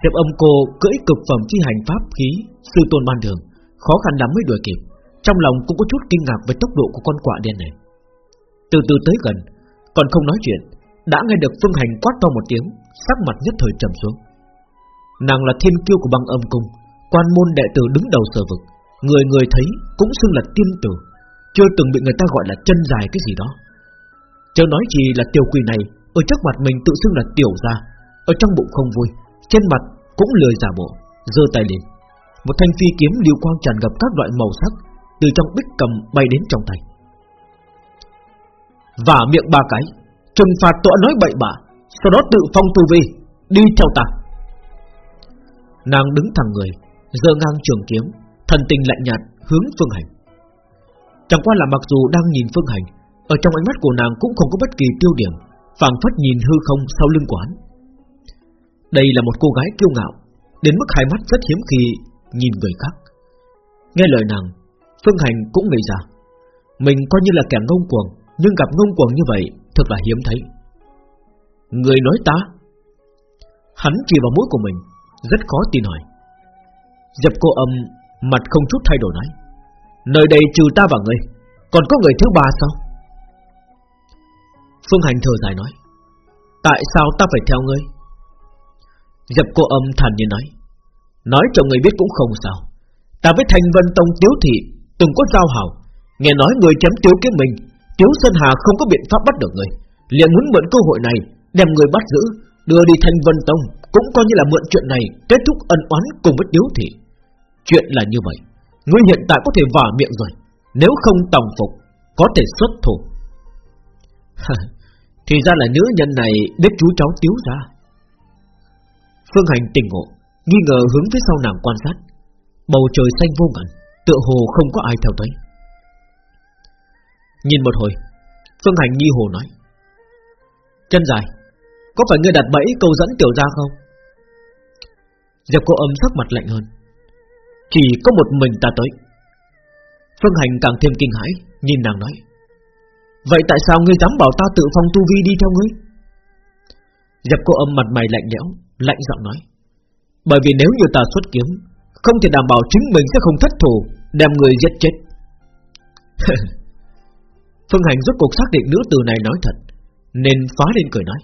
Diệp âm cô cưỡi cực phẩm chi hành pháp khí, Sư tôn ban đường Khó khăn lắm mới đuổi kịp. Trong lòng cũng có chút kinh ngạc về tốc độ của con quạ đen này. Từ từ tới gần, Còn không nói chuyện, Đã nghe được phương hành quát to một tiếng, Sắc mặt nhất thời trầm xuống. Nàng là thiên kiêu của băng âm cung, Quan môn đệ tử đứng đầu sở vực, Người người thấy cũng xưng là tiên tử. Chưa từng bị người ta gọi là chân dài cái gì đó. Chớ nói gì là tiểu quỷ này, Ở trước mặt mình tự xưng là tiểu gia, Ở trong bụng không vui, Trên mặt cũng lười giả bộ, giơ tay lên. Một thanh phi kiếm lưu quang tràn ngập các loại màu sắc, Từ trong bích cầm bay đến trong tay. Và miệng ba cái, Trừng phạt tội nói bậy bạ, Sau đó tự phong tu vi, Đi theo ta. Nàng đứng thẳng người, giơ ngang trường kiếm, Thần tình lạnh nhạt hướng phương hành. Chẳng qua là mặc dù đang nhìn phương hành, Ở trong ánh mắt của nàng cũng không có bất kỳ tiêu điểm, phảng phất nhìn hư không sau lưng quán. Đây là một cô gái kiêu ngạo, Đến mức hai mắt rất hiếm khi Nhìn người khác. Nghe lời nàng, Phương hành cũng ngây ra. Mình coi như là kẻ ngông cuồng, Nhưng gặp ngông cuồng như vậy Thật là hiếm thấy. Người nói ta? Hắn chỉ vào mũi của mình, Rất khó tin hỏi. Dập cô âm Mặt không chút thay đổi nói. Nơi đây trừ ta và ngươi, Còn có người thứ ba sao? Phương Hành thở dài nói, Tại sao ta phải theo ngươi? Dập cô âm thản nhiên nói Nói cho người biết cũng không sao. Ta với Thành Vân Tông Tiếu Thị Từng có giao hảo, Nghe nói người chém Tiếu kiếm mình, Tiếu Sơn Hà không có biện pháp bắt được người. Liền muốn mượn cơ hội này Đem người bắt giữ, Đưa đi Thanh Vân Tông, Cũng coi như là mượn chuyện này Kết thúc ân oán cùng với Tiếu Thị. Chuyện là như vậy. Ngươi hiện tại có thể vả miệng rồi. Nếu không tòng phục, Có thể xuất thủ. Thì ra là nữ nhân này Biết chú cháu tiếu ra. Phương Hành tỉnh ngộ, Nghi ngờ hướng phía sau nàng quan sát. Bầu trời xanh vô ngần, Tựa hồ không có ai theo tới. Nhìn một hồi, Phương Hành nghi hồ nói. Chân dài, Có phải ngươi đặt bẫy câu dẫn tiểu ra không? Diệp cô âm sắc mặt lạnh hơn chỉ có một mình ta tới. Phương Hành càng thêm kinh hãi, Nhìn nàng nói. Vậy tại sao ngươi dám bảo ta tự phong tu vi đi theo ngươi? Dập cô âm mặt mày lạnh lẽo, Lạnh giọng nói. Bởi vì nếu như ta xuất kiếm, Không thể đảm bảo chính mình sẽ không thất thủ, Đem người giết chết. Phương Hành rốt cuộc xác định nữ từ này nói thật, Nên phá lên cười nói.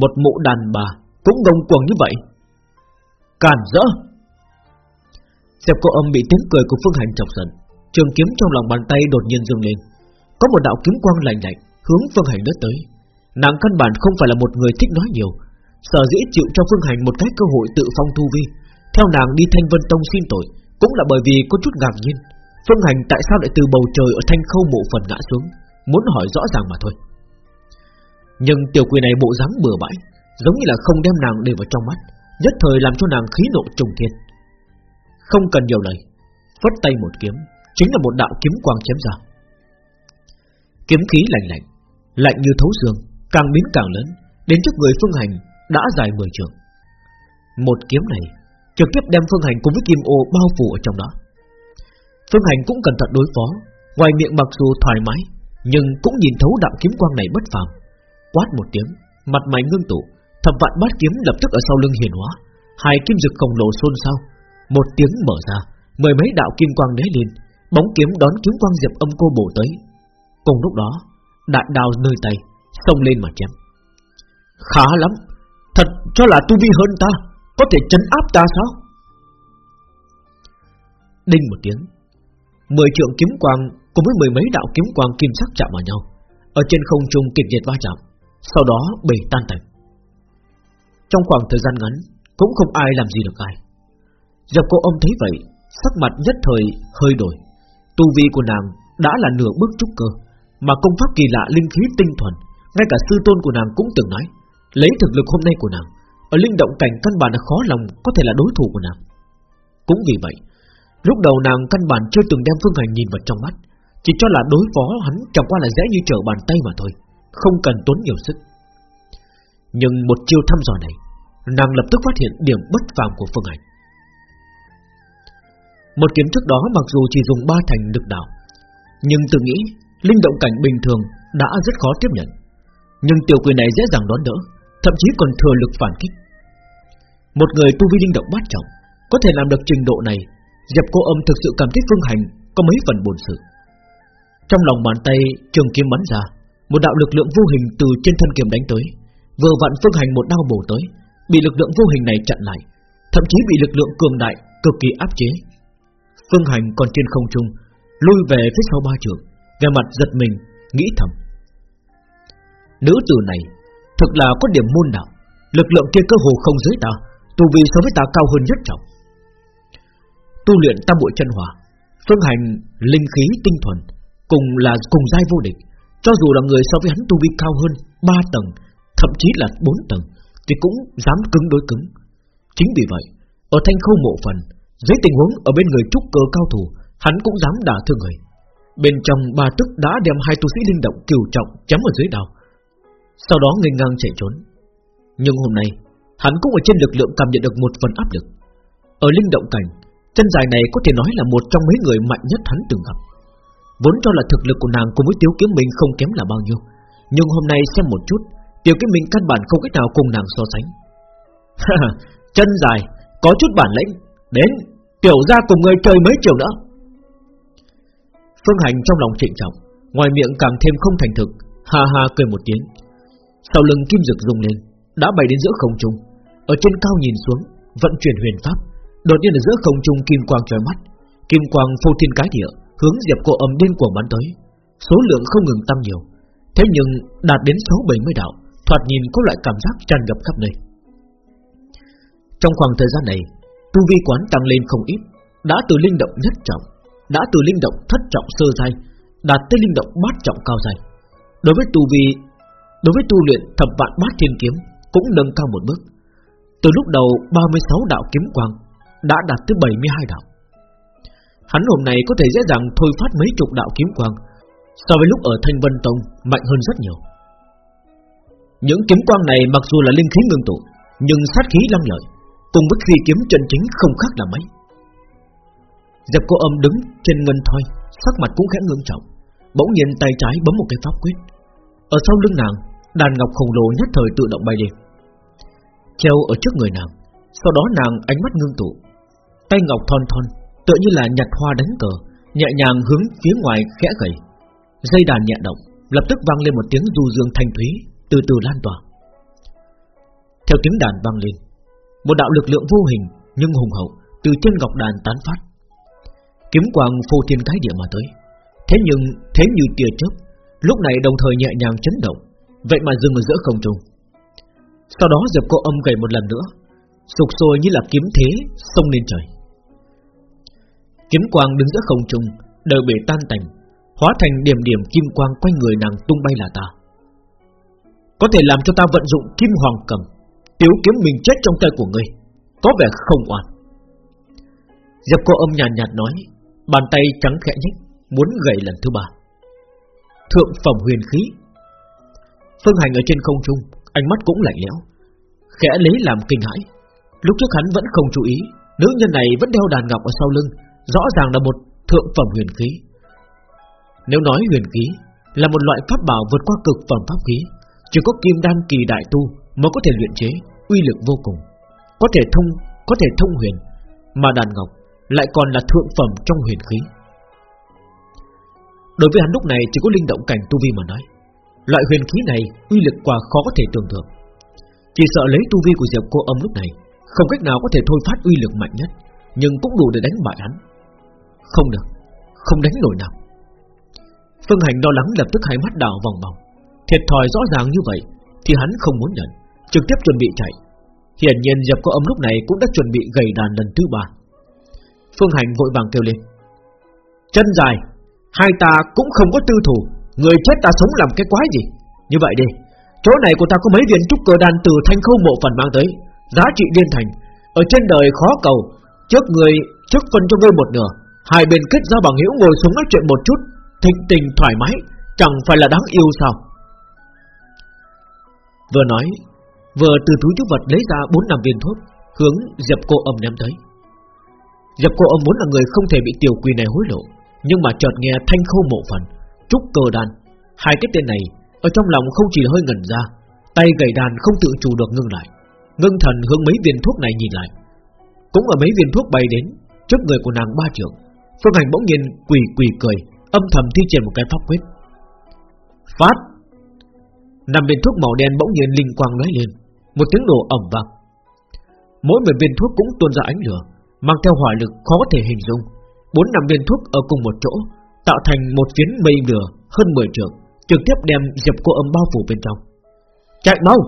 Một mụ đàn bà Cũng đồng quần như vậy. Càn rỡ Diệp cô âm bị tiếng cười của Phương Hành chọc giận, trường kiếm trong lòng bàn tay đột nhiên dừng lên, có một đạo kiếm quang lạnh lạnh hướng Phương Hành đứt tới. Nàng căn bản không phải là một người thích nói nhiều, sở dĩ chịu cho Phương Hành một cái cơ hội tự phong tu vi, theo nàng đi Thanh Vân Tông xin tội, cũng là bởi vì có chút ngạc nhiên, Phương Hành tại sao lại từ bầu trời ở Thanh Khâu mộ phần ngã xuống, muốn hỏi rõ ràng mà thôi. Nhưng tiểu quỷ này bộ dáng bừa bãi, giống như là không đem nàng để vào trong mắt, nhất thời làm cho nàng khí nộ trùng thiên. Không cần nhiều lời. Phất tay một kiếm, Chính là một đạo kiếm quang chém ra. Kiếm khí lạnh lạnh Lạnh như thấu xương, Càng biến càng lớn, Đến trước người Phương Hành đã dài 10 trường Một kiếm này, Trực tiếp đem Phương Hành cùng với Kim Ô bao phủ ở trong đó. Phương Hành cũng cẩn thận đối phó, Ngoài miệng mặc dù thoải mái, Nhưng cũng nhìn thấu đạo kiếm quang này bất phàm. Quát một tiếng, Mặt mày ngưng tụ, Thập vạn bát kiếm lập tức ở sau lưng hiển hóa, Hai kim dực khổng lồ xôn xao một tiếng mở ra, Mười mấy đạo kim quang đế lên, Bóng kiếm đón kiếm quang diệp âm cô bổ tới. Cùng lúc đó, Đại đào nơi tay, Xông lên mà chém. Khá lắm, Thật cho là tu vi hơn ta, Có thể chấn áp ta sao? Đinh một tiếng, Mười trượng kiếm quang Cùng với mười mấy đạo kiếm quang kim sắc chạm vào nhau, Ở trên không trung kịch liệt va chạm, Sau đó bể tan tành. Trong khoảng thời gian ngắn, Cũng không ai làm gì được ai. Dập cô ông thấy vậy, Sắc mặt nhất thời hơi đổi. Tu vi của nàng đã là nửa bước trúc cơ, Mà công pháp kỳ lạ linh khí tinh thuần, Ngay cả sư tôn của nàng cũng từng nói, Lấy thực lực hôm nay của nàng, Ở linh động cảnh căn bản là khó lòng Có thể là đối thủ của nàng. Cũng vì vậy, Lúc đầu nàng căn bản chưa từng đem Phương Hành nhìn vào trong mắt, Chỉ cho là đối phó hắn chẳng qua là dễ như trở bàn tay mà thôi, Không cần tốn nhiều sức. Nhưng một chiêu thăm dò này, Nàng lập tức phát hiện điểm bất phàm của Phương Hành. Một kiếm trước đó mặc dù chỉ dùng ba thành lực đạo, Nhưng tự nghĩ Linh động cảnh bình thường đã rất khó tiếp nhận. Nhưng tiểu quỷ này dễ dàng đón đỡ, Thậm chí còn thừa lực phản kích. Một người tu vi linh động bát trọng Có thể làm được trình độ này, Diệp cô âm thực sự cảm thấy Phương Hành Có mấy phần buồn sự. Trong lòng bàn tay trường kiếm bắn ra, Một đạo lực lượng vô hình từ trên thân kiếm đánh tới, Vừa vặn Phương Hành một đao bổ tới, Bị lực lượng vô hình này chặn lại, Thậm chí bị lực lượng cường đại, Cực kỳ áp chế. Phương Hành còn trên không trung, Lui về phía sau ba trường Về mặt giật mình, Nghĩ thầm. Nữ tử này, Thực là có điểm môn đạo, Lực lượng kia cơ hồ không dưới ta Tu vi so với ta cao hơn nhất trọng. Tu luyện tam bội chân hỏa, Phương hành linh khí tinh thuần, Cùng là cùng giai vô địch, Cho dù là người so với hắn tu vi cao hơn 3 tầng, Thậm chí là 4 tầng, Thì cũng dám cứng đối cứng. Chính vì vậy, Ở thanh khâu mộ phần dưới tình huống ở bên người trúc cơ cao thủ, Hắn cũng dám đả thương người. Bên trong bà tức đã đem hai tu sĩ linh động kiều trọng chấm ở dưới đào Sau đó nghênh ngang chạy trốn. Nhưng hôm nay, Hắn cũng ở trên lực lượng cảm nhận được một phần áp lực. Ở linh động cảnh, Chân dài này có thể nói là một trong mấy người mạnh nhất hắn từng gặp. Vốn cho là thực lực của nàng cùng với Tiếu Kiếm Minh không kém là bao nhiêu. Nhưng hôm nay xem một chút, Tiếu Kiếm Minh căn bản không cách nào cùng nàng so sánh. Chân dài, Có chút bản lĩnh. Đến Tiểu ra cùng người chơi mấy chiều nữa. Phương Hành trong lòng trịnh trọng, Ngoài miệng càng thêm không thành thực, Ha ha cười một tiếng. Sau lưng kim dực rung lên, Đã bay đến giữa không trung. Ở trên cao nhìn xuống, Vận chuyển huyền pháp, Đột nhiên ở giữa không trung kim quang trói mắt. Kim quang phô thiên cái địa, Hướng Diệp Cô Âm điên cuồng bắn tới. Số lượng không ngừng tăng nhiều, Thế nhưng đạt đến 6-70 đạo, Thoạt nhìn có loại cảm giác tràn ngập khắp nơi. Trong khoảng thời gian này Tu vi quán tăng lên không ít Đã từ linh động nhất trọng Đã từ linh động thất trọng sơ giai Đạt tới linh động bát trọng cao giai Đối với tu vi Đối với tu luyện thập vạn bát thiên kiếm Cũng nâng cao một bước Từ lúc đầu 36 đạo kiếm quang đã đạt tới 72 đạo. Hắn hôm nay có thể dễ dàng thôi phát mấy chục đạo kiếm quang, so với lúc ở Thanh Vân Tông mạnh hơn rất nhiều. Những kiếm quang này mặc dù là linh khí ngưng tụ, nhưng sát khí lăng lợi, cùng với khi kiếm chân chính không khác là mấy. Diệp cô âm đứng trên ngân thoi, sắc mặt cũng khẽ ngưng trọng, bỗng nhiên tay trái bấm một cái pháp quyết. Ở sau lưng nàng, đàn ngọc khổng lồ nhất thời tự động bay lên, treo ở trước người nàng. Sau đó nàng ánh mắt ngưng tụ, Tay ngọc thon thon Tựa như là nhặt hoa đánh cờ Nhẹ nhàng hướng phía ngoài khẽ gầy Dây đàn nhẹ động Lập tức vang lên một tiếng du dương thanh thúy Từ từ lan tỏa Theo tiếng đàn vang lên một đạo lực lượng vô hình, nhưng hùng hậu, Từ trên ngọc đàn tán phát. Kiếm quang phô thiên cái địa mà tới. Thế nhưng, thế như tia chớp, Lúc này đồng thời nhẹ nhàng chấn động, Vậy mà dừng ở giữa không trung. Sau đó Diệp cô âm gầy một lần nữa Sục sôi như là kiếm thế Xông lên trời. Kiếm quang đứng giữa không trung, Đều bể tan tành, Hóa thành điểm điểm kim quang quanh người nàng tung bay là ta. Có thể làm cho ta vận dụng kim hoàng cầm. Tiếu kiếm mình chết trong tay của ngươi Có vẻ không oan. Diệp cô âm nhàn nhạt, nhạt nói Bàn tay trắng khẽ nhích Muốn gậy lần thứ ba. Thượng phẩm huyền khí. Phương hành ở trên không trung Ánh mắt cũng lạnh lẽo Khẽ lấy làm kinh hãi. Lúc trước hắn vẫn không chú ý Nữ nhân này vẫn đeo đàn ngọc ở sau lưng Rõ ràng là một thượng phẩm huyền khí. Nếu nói huyền khí Là một loại pháp bảo vượt qua cực phẩm pháp khí Chỉ có kim đan kỳ đại tu Mới có thể luyện chế, Uy lực vô cùng. Có thể thông, có thể thông huyền, Mà đàn ngọc lại còn là thượng phẩm trong huyền khí. Đối với hắn lúc này chỉ có linh động cảnh tu vi mà nói, Loại huyền khí này uy lực quả khó có thể tưởng tượng. Chỉ sợ lấy tu vi của Diệp cô âm lúc này, Không cách nào có thể thôi phát uy lực mạnh nhất, Nhưng cũng đủ để đánh bại hắn. Không được, Không đánh nổi nào. Phương Hành lo lắng lập tức hai mắt đảo vòng vòng. Thiệt thòi rõ ràng như vậy Thì hắn không muốn nhận. Trực tiếp chuẩn bị chạy. Hiển nhiên Diệp có âm lúc này cũng đã chuẩn bị gầy đàn lần thứ ba. Phương Hành vội vàng kêu lên. Chân dài, Hai ta cũng không có tư thủ Người chết ta sống làm cái quái gì? Như vậy đi, Chỗ này của ta có mấy viên trúc cơ đan từ thanh khâu mộ phần mang tới, Giá trị liên thành. Ở trên đời khó cầu, Trước người, Trước phân cho ngươi một nửa, Hai bên kết giao bằng hữu ngồi xuống nói chuyện một chút, Thịnh tình thoải mái, Chẳng phải là đáng yêu sao? Vừa nói Vừa từ túi chứa vật lấy ra bốn năm viên thuốc, Hướng Diệp cô âm ném tới. Diệp cô âm muốn là người không thể bị tiểu quỷ này hối lộ, Nhưng mà chợt nghe thanh khâu mộ phần, Trúc cơ đan. Hai cái tên này, Ở trong lòng không chỉ hơi ngẩn ra, Tay gầy đàn không tự chủ được ngưng lại, Ngưng thần hướng mấy viên thuốc này nhìn lại. Cũng ở mấy viên thuốc bay đến, Trước người của nàng ba trưởng Phương Hành bỗng nhiên quỳ quỳ cười, Âm thầm thi triển một cái pháp quyết. Phát! Năm viên thuốc màu đen bỗng nhiên linh quang lóe lên một tiếng nổ ầm vang. Mỗi một viên thuốc cũng tuôn ra ánh lửa Mang theo hỏa lực khó thể hình dung. Bốn năm viên thuốc ở cùng một chỗ Tạo thành một phiến mây lửa hơn 10 trượng, Trực tiếp đem Diệp cô âm bao phủ bên trong. Chạy mau!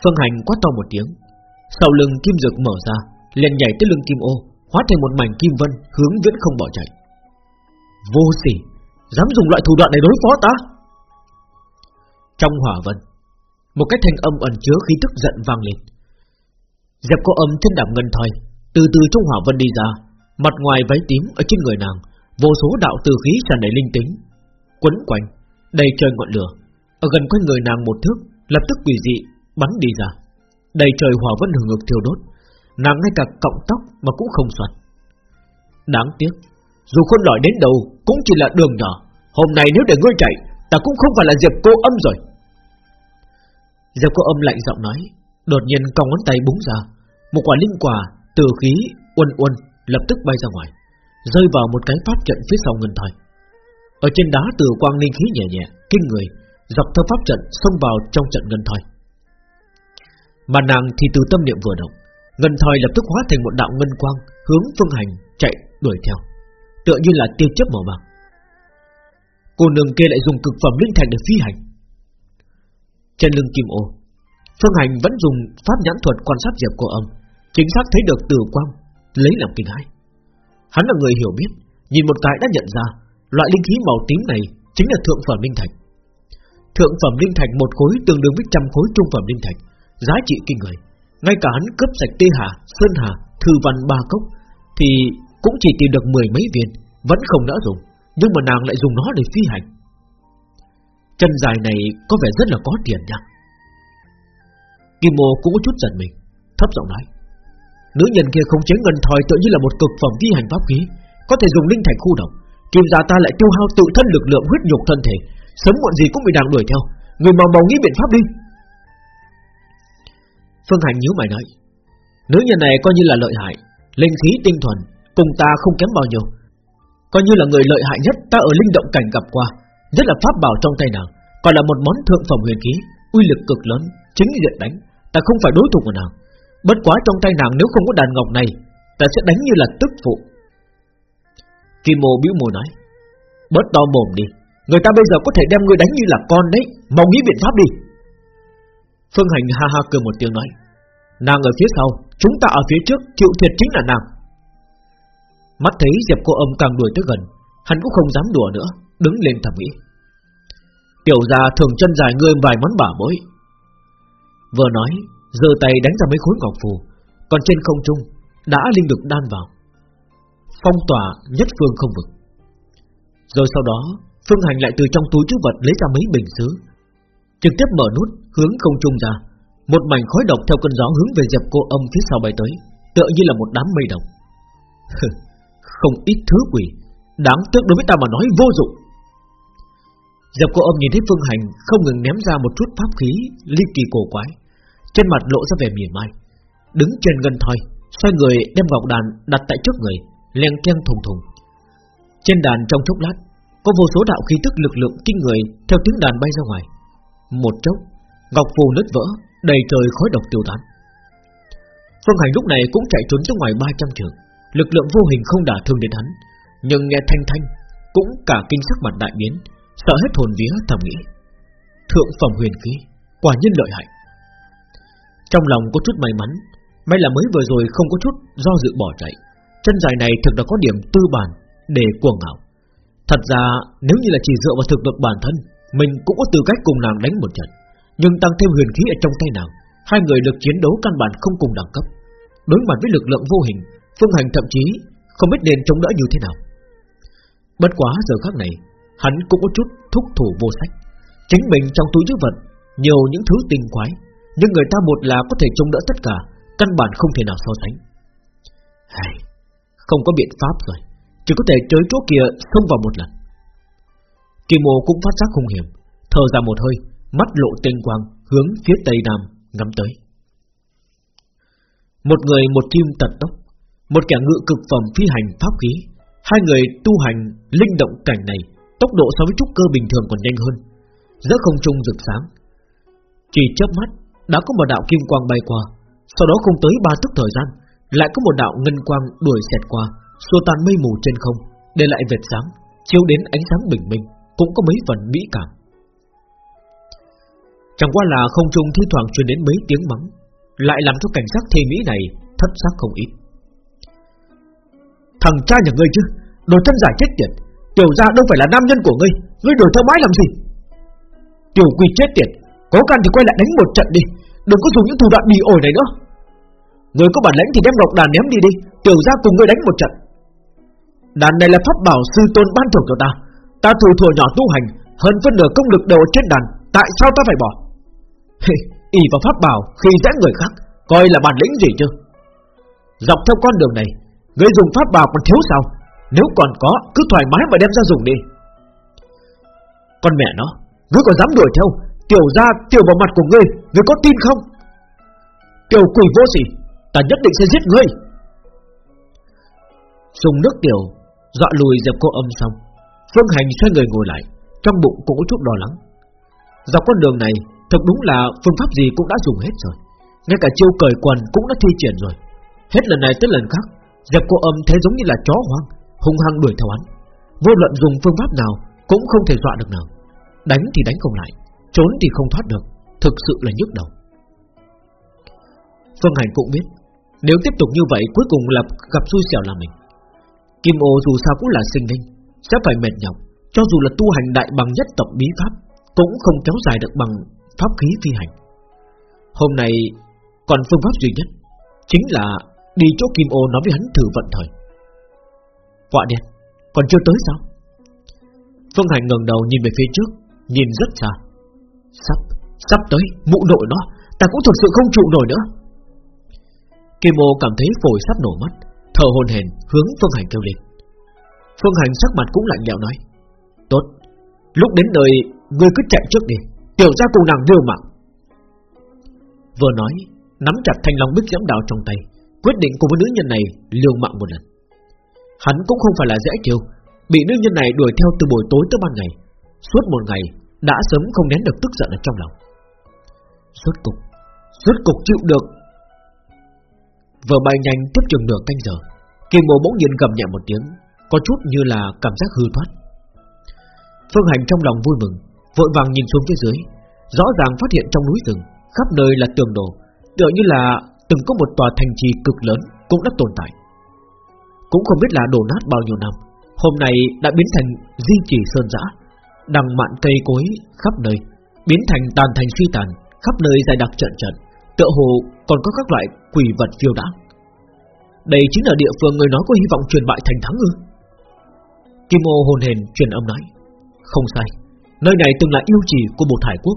Phương Hành quát to một tiếng. Sau lưng kim dược mở ra liền nhảy tới lưng kim ô Hóa thành một mảnh kim vân hướng viễn không bỏ chạy. Vô sỉ! Dám dùng loại thủ đoạn này đối phó ta! Trong hỏa vân một cái thanh âm ẩn chứa khí tức giận vang lên. Dẹp có âm chân đạp ngân thời Từ từ trong hỏa vân đi ra, Mặt ngoài váy tím ở trên người nàng, Vô số đạo từ khí tràn đầy linh tính, Quấn quanh, Đầy trời ngọn lửa. Ở gần quanh người nàng một thước, Lập tức quỷ dị, bắn đi ra. Đầy trời hỏa vân hừng ngực thiêu đốt, Nàng ngay cả cọng tóc mà cũng không soạt. Đáng tiếc, Dù khôn lỏi đến đâu Cũng chỉ là đường nhỏ, Hôm nay nếu để ngươi chạy, Ta cũng không phải là Diệp cô âm rồi. Diệp cô âm lạnh giọng nói, Đột nhiên cong ngón tay búng ra. Một quả linh quả từ khí uân uân Lập tức bay ra ngoài, Rơi vào một cái pháp trận phía sau ngân thời. Ở trên đá từ quang linh khí nhẹ nhẹ, Kinh người, Dọc theo pháp trận xông vào trong trận ngân thời. Mà nàng thì từ tâm niệm vừa động, Ngân thời lập tức hóa thành một đạo ngân quang Hướng phương hành chạy đuổi theo, Tựa như là tiêu chấp màu bạc. Cô nương kia lại dùng cực phẩm linh thạch để phi hành. Trên lưng kim ô Phương hành vẫn dùng pháp nhãn thuật quan sát diệp cô âm Chính xác thấy được từ quang Lấy làm kinh hãi. Hắn là người hiểu biết Nhìn một cái đã nhận ra Loại linh khí màu tím này Chính là thượng phẩm linh thạch. Thượng phẩm linh thạch một khối tương đương với trăm khối trung phẩm linh thạch Giá trị kinh người. Ngay cả hắn cướp sạch Tê Hà, Sơn Hà, Thư Văn ba cốc thì cũng chỉ tìm được mười mấy viên, vẫn không đỡ dùng, nhưng mà nàng lại dùng nó để phi hành. Chân dài này có vẻ rất là có tiền nha. Kim Mô cũng có chút giận mình, thấp giọng nói: Nữ nhân kia không chế ngân thòi tự như là một cực phẩm ghi hành pháp khí, có thể dùng linh thạch khu động. Kim gia ta lại tiêu hao tự thân lực lượng huyết nhục thân thể, sớm muộn gì cũng bị nàng đuổi theo. Người mau mau nghĩ biện pháp đi. Phương Hành nhíu mày nói Nữ nhân này coi như là lợi hại Linh khí tinh thuần Cùng ta không kém bao nhiêu Coi như là người lợi hại nhất ta ở linh động cảnh gặp qua Nhất là pháp bảo trong tay nàng, Còn là một món thượng phẩm huyền khí, Uy lực cực lớn, Chính diện đánh, Ta không phải đối thủ của nàng. Bất quá trong tay nàng nếu không có đàn ngọc này, Ta sẽ đánh như là tức phụ. Kim mô bĩu môi nói, Bớt to mồm đi, Người ta bây giờ có thể đem ngươi đánh như là con đấy, Mau nghĩ biện pháp đi. Phương Hành ha ha cười một tiếng nói, Nàng ở phía sau, Chúng ta ở phía trước, chịu thiệt chính là nàng. Mắt thấy Diệp cô âm càng đuổi tới gần, Hắn cũng không dám đùa nữa. Đứng lên thầm nghĩ. Tiểu gia thường chân dài ngươi vài món bả bối. Vừa nói, giơ tay đánh ra mấy khối ngọc phù, Còn trên không trung Đã linh lực đan vào. Phong tỏa nhất phương không vực. Rồi sau đó, Phương Hành lại từ trong túi chứa vật lấy ra mấy bình xứ, Trực tiếp mở nút hướng không trung ra, Một mảnh khói độc theo cơn gió hướng về dẹp cô âm phía sau bay tới, Tựa như là một đám mây độc. Không ít thứ quỷ, Đáng tiếc đối với ta mà nói vô dụng. Diệp cô âm nhìn thấy Phương Hành Không ngừng ném ra một chút pháp khí, Ly kỳ cổ quái. Trên mặt lộ ra vẻ mỉa mai. Đứng trên gần thoi, Xoay người đem ngọc đàn đặt tại trước người Len keng thùng thùng. Trên đàn trong chốc lát, Có vô số đạo khí tức lực lượng kinh người Theo tiếng đàn bay ra ngoài. Một chốc, Ngọc phù nứt vỡ, Đầy trời khói độc tiêu tán. Phương Hành lúc này cũng chạy trốn ra ngoài 300 trường. Lực lượng vô hình không đả thương đến hắn, Nhưng nghe thanh thanh, Cũng cả kinh sắc mặt đại biến. Sợ hết hồn vía thầm nghĩ. Thượng phẩm huyền khí Quả nhân lợi hại. Trong lòng có chút may mắn May là mới vừa rồi không có chút do dự bỏ chạy. Chân dài này thực đã có điểm tư bản Để cuồng ngạo. Thật ra nếu như là chỉ dựa vào thực lực bản thân mình cũng có tư cách cùng nàng đánh một trận. Nhưng tăng thêm huyền khí ở trong tay nàng Hai người lực chiến đấu căn bản không cùng đẳng cấp. Đối mặt với lực lượng vô hình Phương Hành thậm chí không biết nên chống đỡ như thế nào. Bất quá giờ khắc này, hắn cũng có chút thúc thủ vô sách. Chính mình trong túi chữ vật nhiều những thứ tinh quái, nhưng người ta một là có thể chống đỡ tất cả, căn bản không thể nào so sánh. Hay, không có biện pháp rồi, chỉ có thể chơi chỗ kia xông vào một lần. Kim Mô cũng phát giác hung hiểm, thở ra một hơi, mắt lộ tinh quang, hướng phía tây nam ngắm tới. Một người một chim tật tốc, một kẻ ngự cực phẩm phi hành pháp khí, hai người tu hành linh động cảnh này, tốc độ so với trúc cơ bình thường còn nhanh hơn, giữa không trung rực sáng. Chỉ chớp mắt đã có một đạo kim quang bay qua, sau đó không tới ba tức thời gian, lại có một đạo ngân quang đuổi xẹt qua, xua tan mây mù trên không, để lại vệt sáng, chiếu đến ánh sáng bình minh, cũng có mấy phần mỹ cảm. Chẳng qua là không trung thi thoảng truyền đến mấy tiếng mắng, lại làm cho cảnh sắc thi mỹ này thất sắc không ít. Thằng cha nhà ngươi chứ, đồ chân giải chết tiệt, tiểu gia đâu phải là nam nhân của ngươi, ngươi đuổi theo mãi làm gì? Tiểu quỳ chết tiệt, có can thì quay lại đánh một trận đi, đừng có dùng những thủ đoạn bị ổi này nữa. Người có bản lãnh thì đem ngọc đàn ném đi đi, tiểu gia cùng ngươi đánh một trận. Đàn này là pháp bảo sư tôn ban thưởng cho ta, ta thù thừa nhỏ tu hành, hơn phân nửa công lực đều trên đàn, tại sao ta phải bỏ? Ý vào pháp bảo khi dễ người khác, coi là bản lĩnh gì chứ? Dọc theo con đường này, ngươi dùng pháp bảo còn thiếu sao? Nếu còn có, cứ thoải mái mà đem ra dùng đi. Con mẹ nó, ngươi còn dám đuổi theo, tiểu ra tiểu vào mặt của ngươi, ngươi có tin không? Tiểu quỷ vô sỉ, ta nhất định sẽ giết ngươi. Dùng nước tiểu dọa lùi dẹp cô âm xong, Phương Hành xoay người ngồi lại, trong bụng cũng có chút lo lắng. Dọc con đường này Thật đúng là phương pháp gì cũng đã dùng hết rồi Ngay cả chiêu cởi quần cũng đã thi triển rồi Hết lần này tới lần khác Dẹp cô âm thấy giống như là chó hoang Hung hăng đuổi theo hắn Vô luận dùng phương pháp nào Cũng không thể dọa được nào Đánh thì đánh không lại, Trốn thì không thoát được, Thực sự là nhức đầu Phương Hành cũng biết, Nếu tiếp tục như vậy cuối cùng là gặp xui xẻo là mình Kim ô dù sao cũng là sinh linh, Sẽ phải mệt nhọc, Cho dù là tu hành đại bằng nhất tộc bí pháp, Cũng không kéo dài được bằng pháp khí phi hành. Hôm nay còn phương pháp duy nhất, chính là đi chỗ Kim Ô nói với hắn thử vận thời. Quạ đen, còn chưa tới sao? Phương Hành ngẩng đầu nhìn về phía trước, nhìn rất xa. Sắp, sắp tới, mụ nội nó, ta cũng thực sự không trụ nổi nữa. Kim Ô cảm thấy phổi sắp nổ mất, thở hồn hển hướng Phương Hành kêu lên. Phương Hành sắc mặt cũng lạnh lẽo nói: "Tốt, lúc đến nơi ngươi cứ chạy trước đi, Tiểu ra cùng nàng liều mạng Vừa nói Nắm chặt thanh long bích giẫm đào trong tay Quyết định cùng với nữ nhân này liều mạng một lần Hắn cũng không phải là dễ chịu. Bị nữ nhân này đuổi theo từ buổi tối tới ban ngày, Suốt một ngày Đã sớm không nén được tức giận ở trong lòng. Suốt cục Suốt cục chịu được. Vừa bay nhanh tiếp chừng nửa canh giờ, Kim bố bỗng nhiên gầm nhẹ một tiếng, Có chút như là cảm giác hư thoát. Phương Hành trong lòng vui mừng, Vội vàng nhìn xuống phía dưới, Rõ ràng phát hiện trong núi rừng, Khắp nơi là tường đổ, Tựa như là từng có một tòa thành trì cực lớn Cũng đã tồn tại. Cũng không biết là đổ nát bao nhiêu năm. Hôm nay đã biến thành di chỉ sơn dã Đằng mạn cây cối khắp nơi, Biến thành tàn thành suy tàn, Khắp nơi dài đặc trận trận, Tựa hồ còn có các loại quỷ vật phiêu đã Đây chính là địa phương người nói có hy vọng truyền bại thành thắng ư? Kim ô hồn hền truyền âm nói, Không sai, Nơi này từng là yêu trì của bồ hải quốc.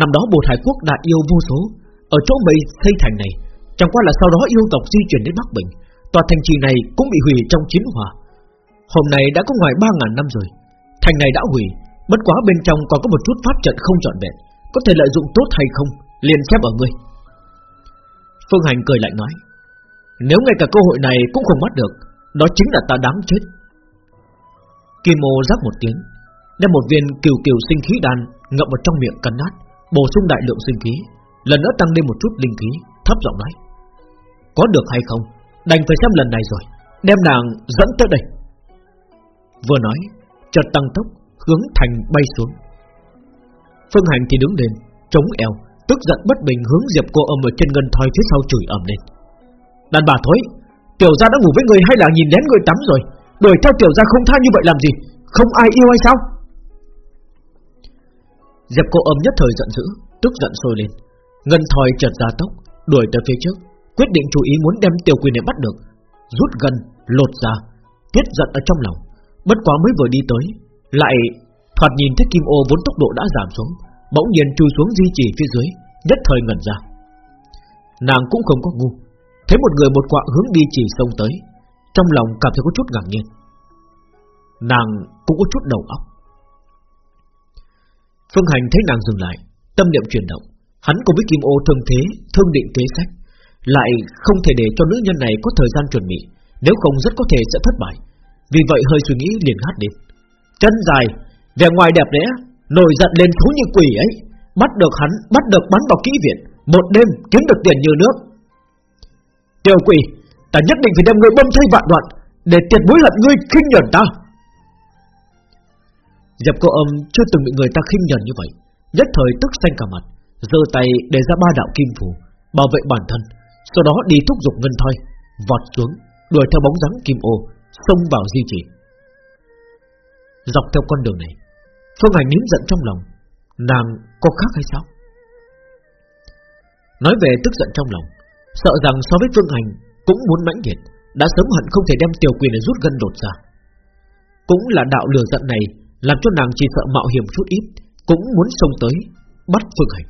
Năm đó bồ hải quốc đại yêu vô số, Ở chỗ mây xây thành này, Chẳng qua là sau đó yêu tộc di chuyển đến Bắc Bình Tòa thành trì này cũng bị hủy trong chiến hỏa. Hôm nay đã có ngoài 3.000 năm rồi. Thành này đã hủy Bất quá bên trong còn có một chút pháp trận không trọn vẹn. Có thể lợi dụng tốt hay không Liền xếp ở ngươi. Phương Hành cười lại nói Nếu ngay cả cơ hội này cũng không bắt được Đó chính là ta đáng chết. Kim Mô rắc một tiếng đem một viên kiều kiều sinh khí đan ngậm vào trong miệng cắn nát, bổ sung đại lượng sinh khí, lần nữa tăng lên một chút linh khí, thấp giọng nói: có được hay không, đành phải xem lần này rồi, đem nàng dẫn tới đây. Vừa nói, chợt tăng tốc hướng thành bay xuống. Phương Hành thì đứng lên, chống eo, tức giận bất bình hướng Diệp Cô Âm ở trên ngân thoi phía sau chửi ầm lên. Đàn bà thối, tiểu gia đã ngủ với người hay là nhìn đến người tắm rồi, đuổi theo tiểu gia không tha như vậy làm gì? Không ai yêu hay sao? Diệp cô âm nhất thời giận dữ Tức giận sôi lên Ngân thoi chợt ra tốc Đuổi tới phía trước Quyết định chú ý muốn đem tiểu quỷ này bắt được Rút gần, lột ra Tiết giận ở trong lòng. Bất quá mới vừa đi tới Lại thoạt nhìn thấy kim ô vốn tốc độ đã giảm xuống Bỗng nhiên chui xuống di chỉ phía dưới Nhất thời ngẩn ra. Nàng cũng không có ngu Thấy một người một quạ hướng đi chỉ sông tới Trong lòng cảm thấy có chút ngạc nhiên. Nàng cũng có chút đầu óc. Phương Hành thấy nàng dừng lại Tâm niệm chuyển động Hắn cùng với Kim Ô thương thế Thương định kế sách lại không thể để cho nữ nhân này có thời gian chuẩn bị, Nếu không rất có thể sẽ thất bại. Vì vậy hơi suy nghĩ liền hát đến Chân dài, Vẻ ngoài đẹp đẽ, Nổi giận lên thú như quỷ ấy. Bắt được hắn, Bắt được bắn vào kỹ viện, Một đêm kiếm được tiền như nước. Tiểu quỷ, Ta nhất định phải đem người bơm thay vạn đoạn, Để tiệt mối hận ngươi khinh nhẫn ta. Dẹp cô âm chưa từng bị người ta khinh nhẫn như vậy, Nhất thời tức xanh cả mặt, giơ tay để ra ba đạo kim phù, Bảo vệ bản thân. Sau đó đi thúc giục ngân thoi, Vọt xuống, đuổi theo bóng dáng kim ô, Xông vào di chỉ. Dọc theo con đường này, Phương Hành nín giận trong lòng, Nàng có khác hay sao? Nói về tức giận trong lòng, Sợ rằng so với Phương Hành Cũng muốn mãnh liệt, Đã sớm hận không thể đem tiểu quyền để rút gân đột ra. Cũng là đạo lừa giận này, làm cho nàng chỉ sợ mạo hiểm chút ít, Cũng muốn xông tới Bắt Phương Hành.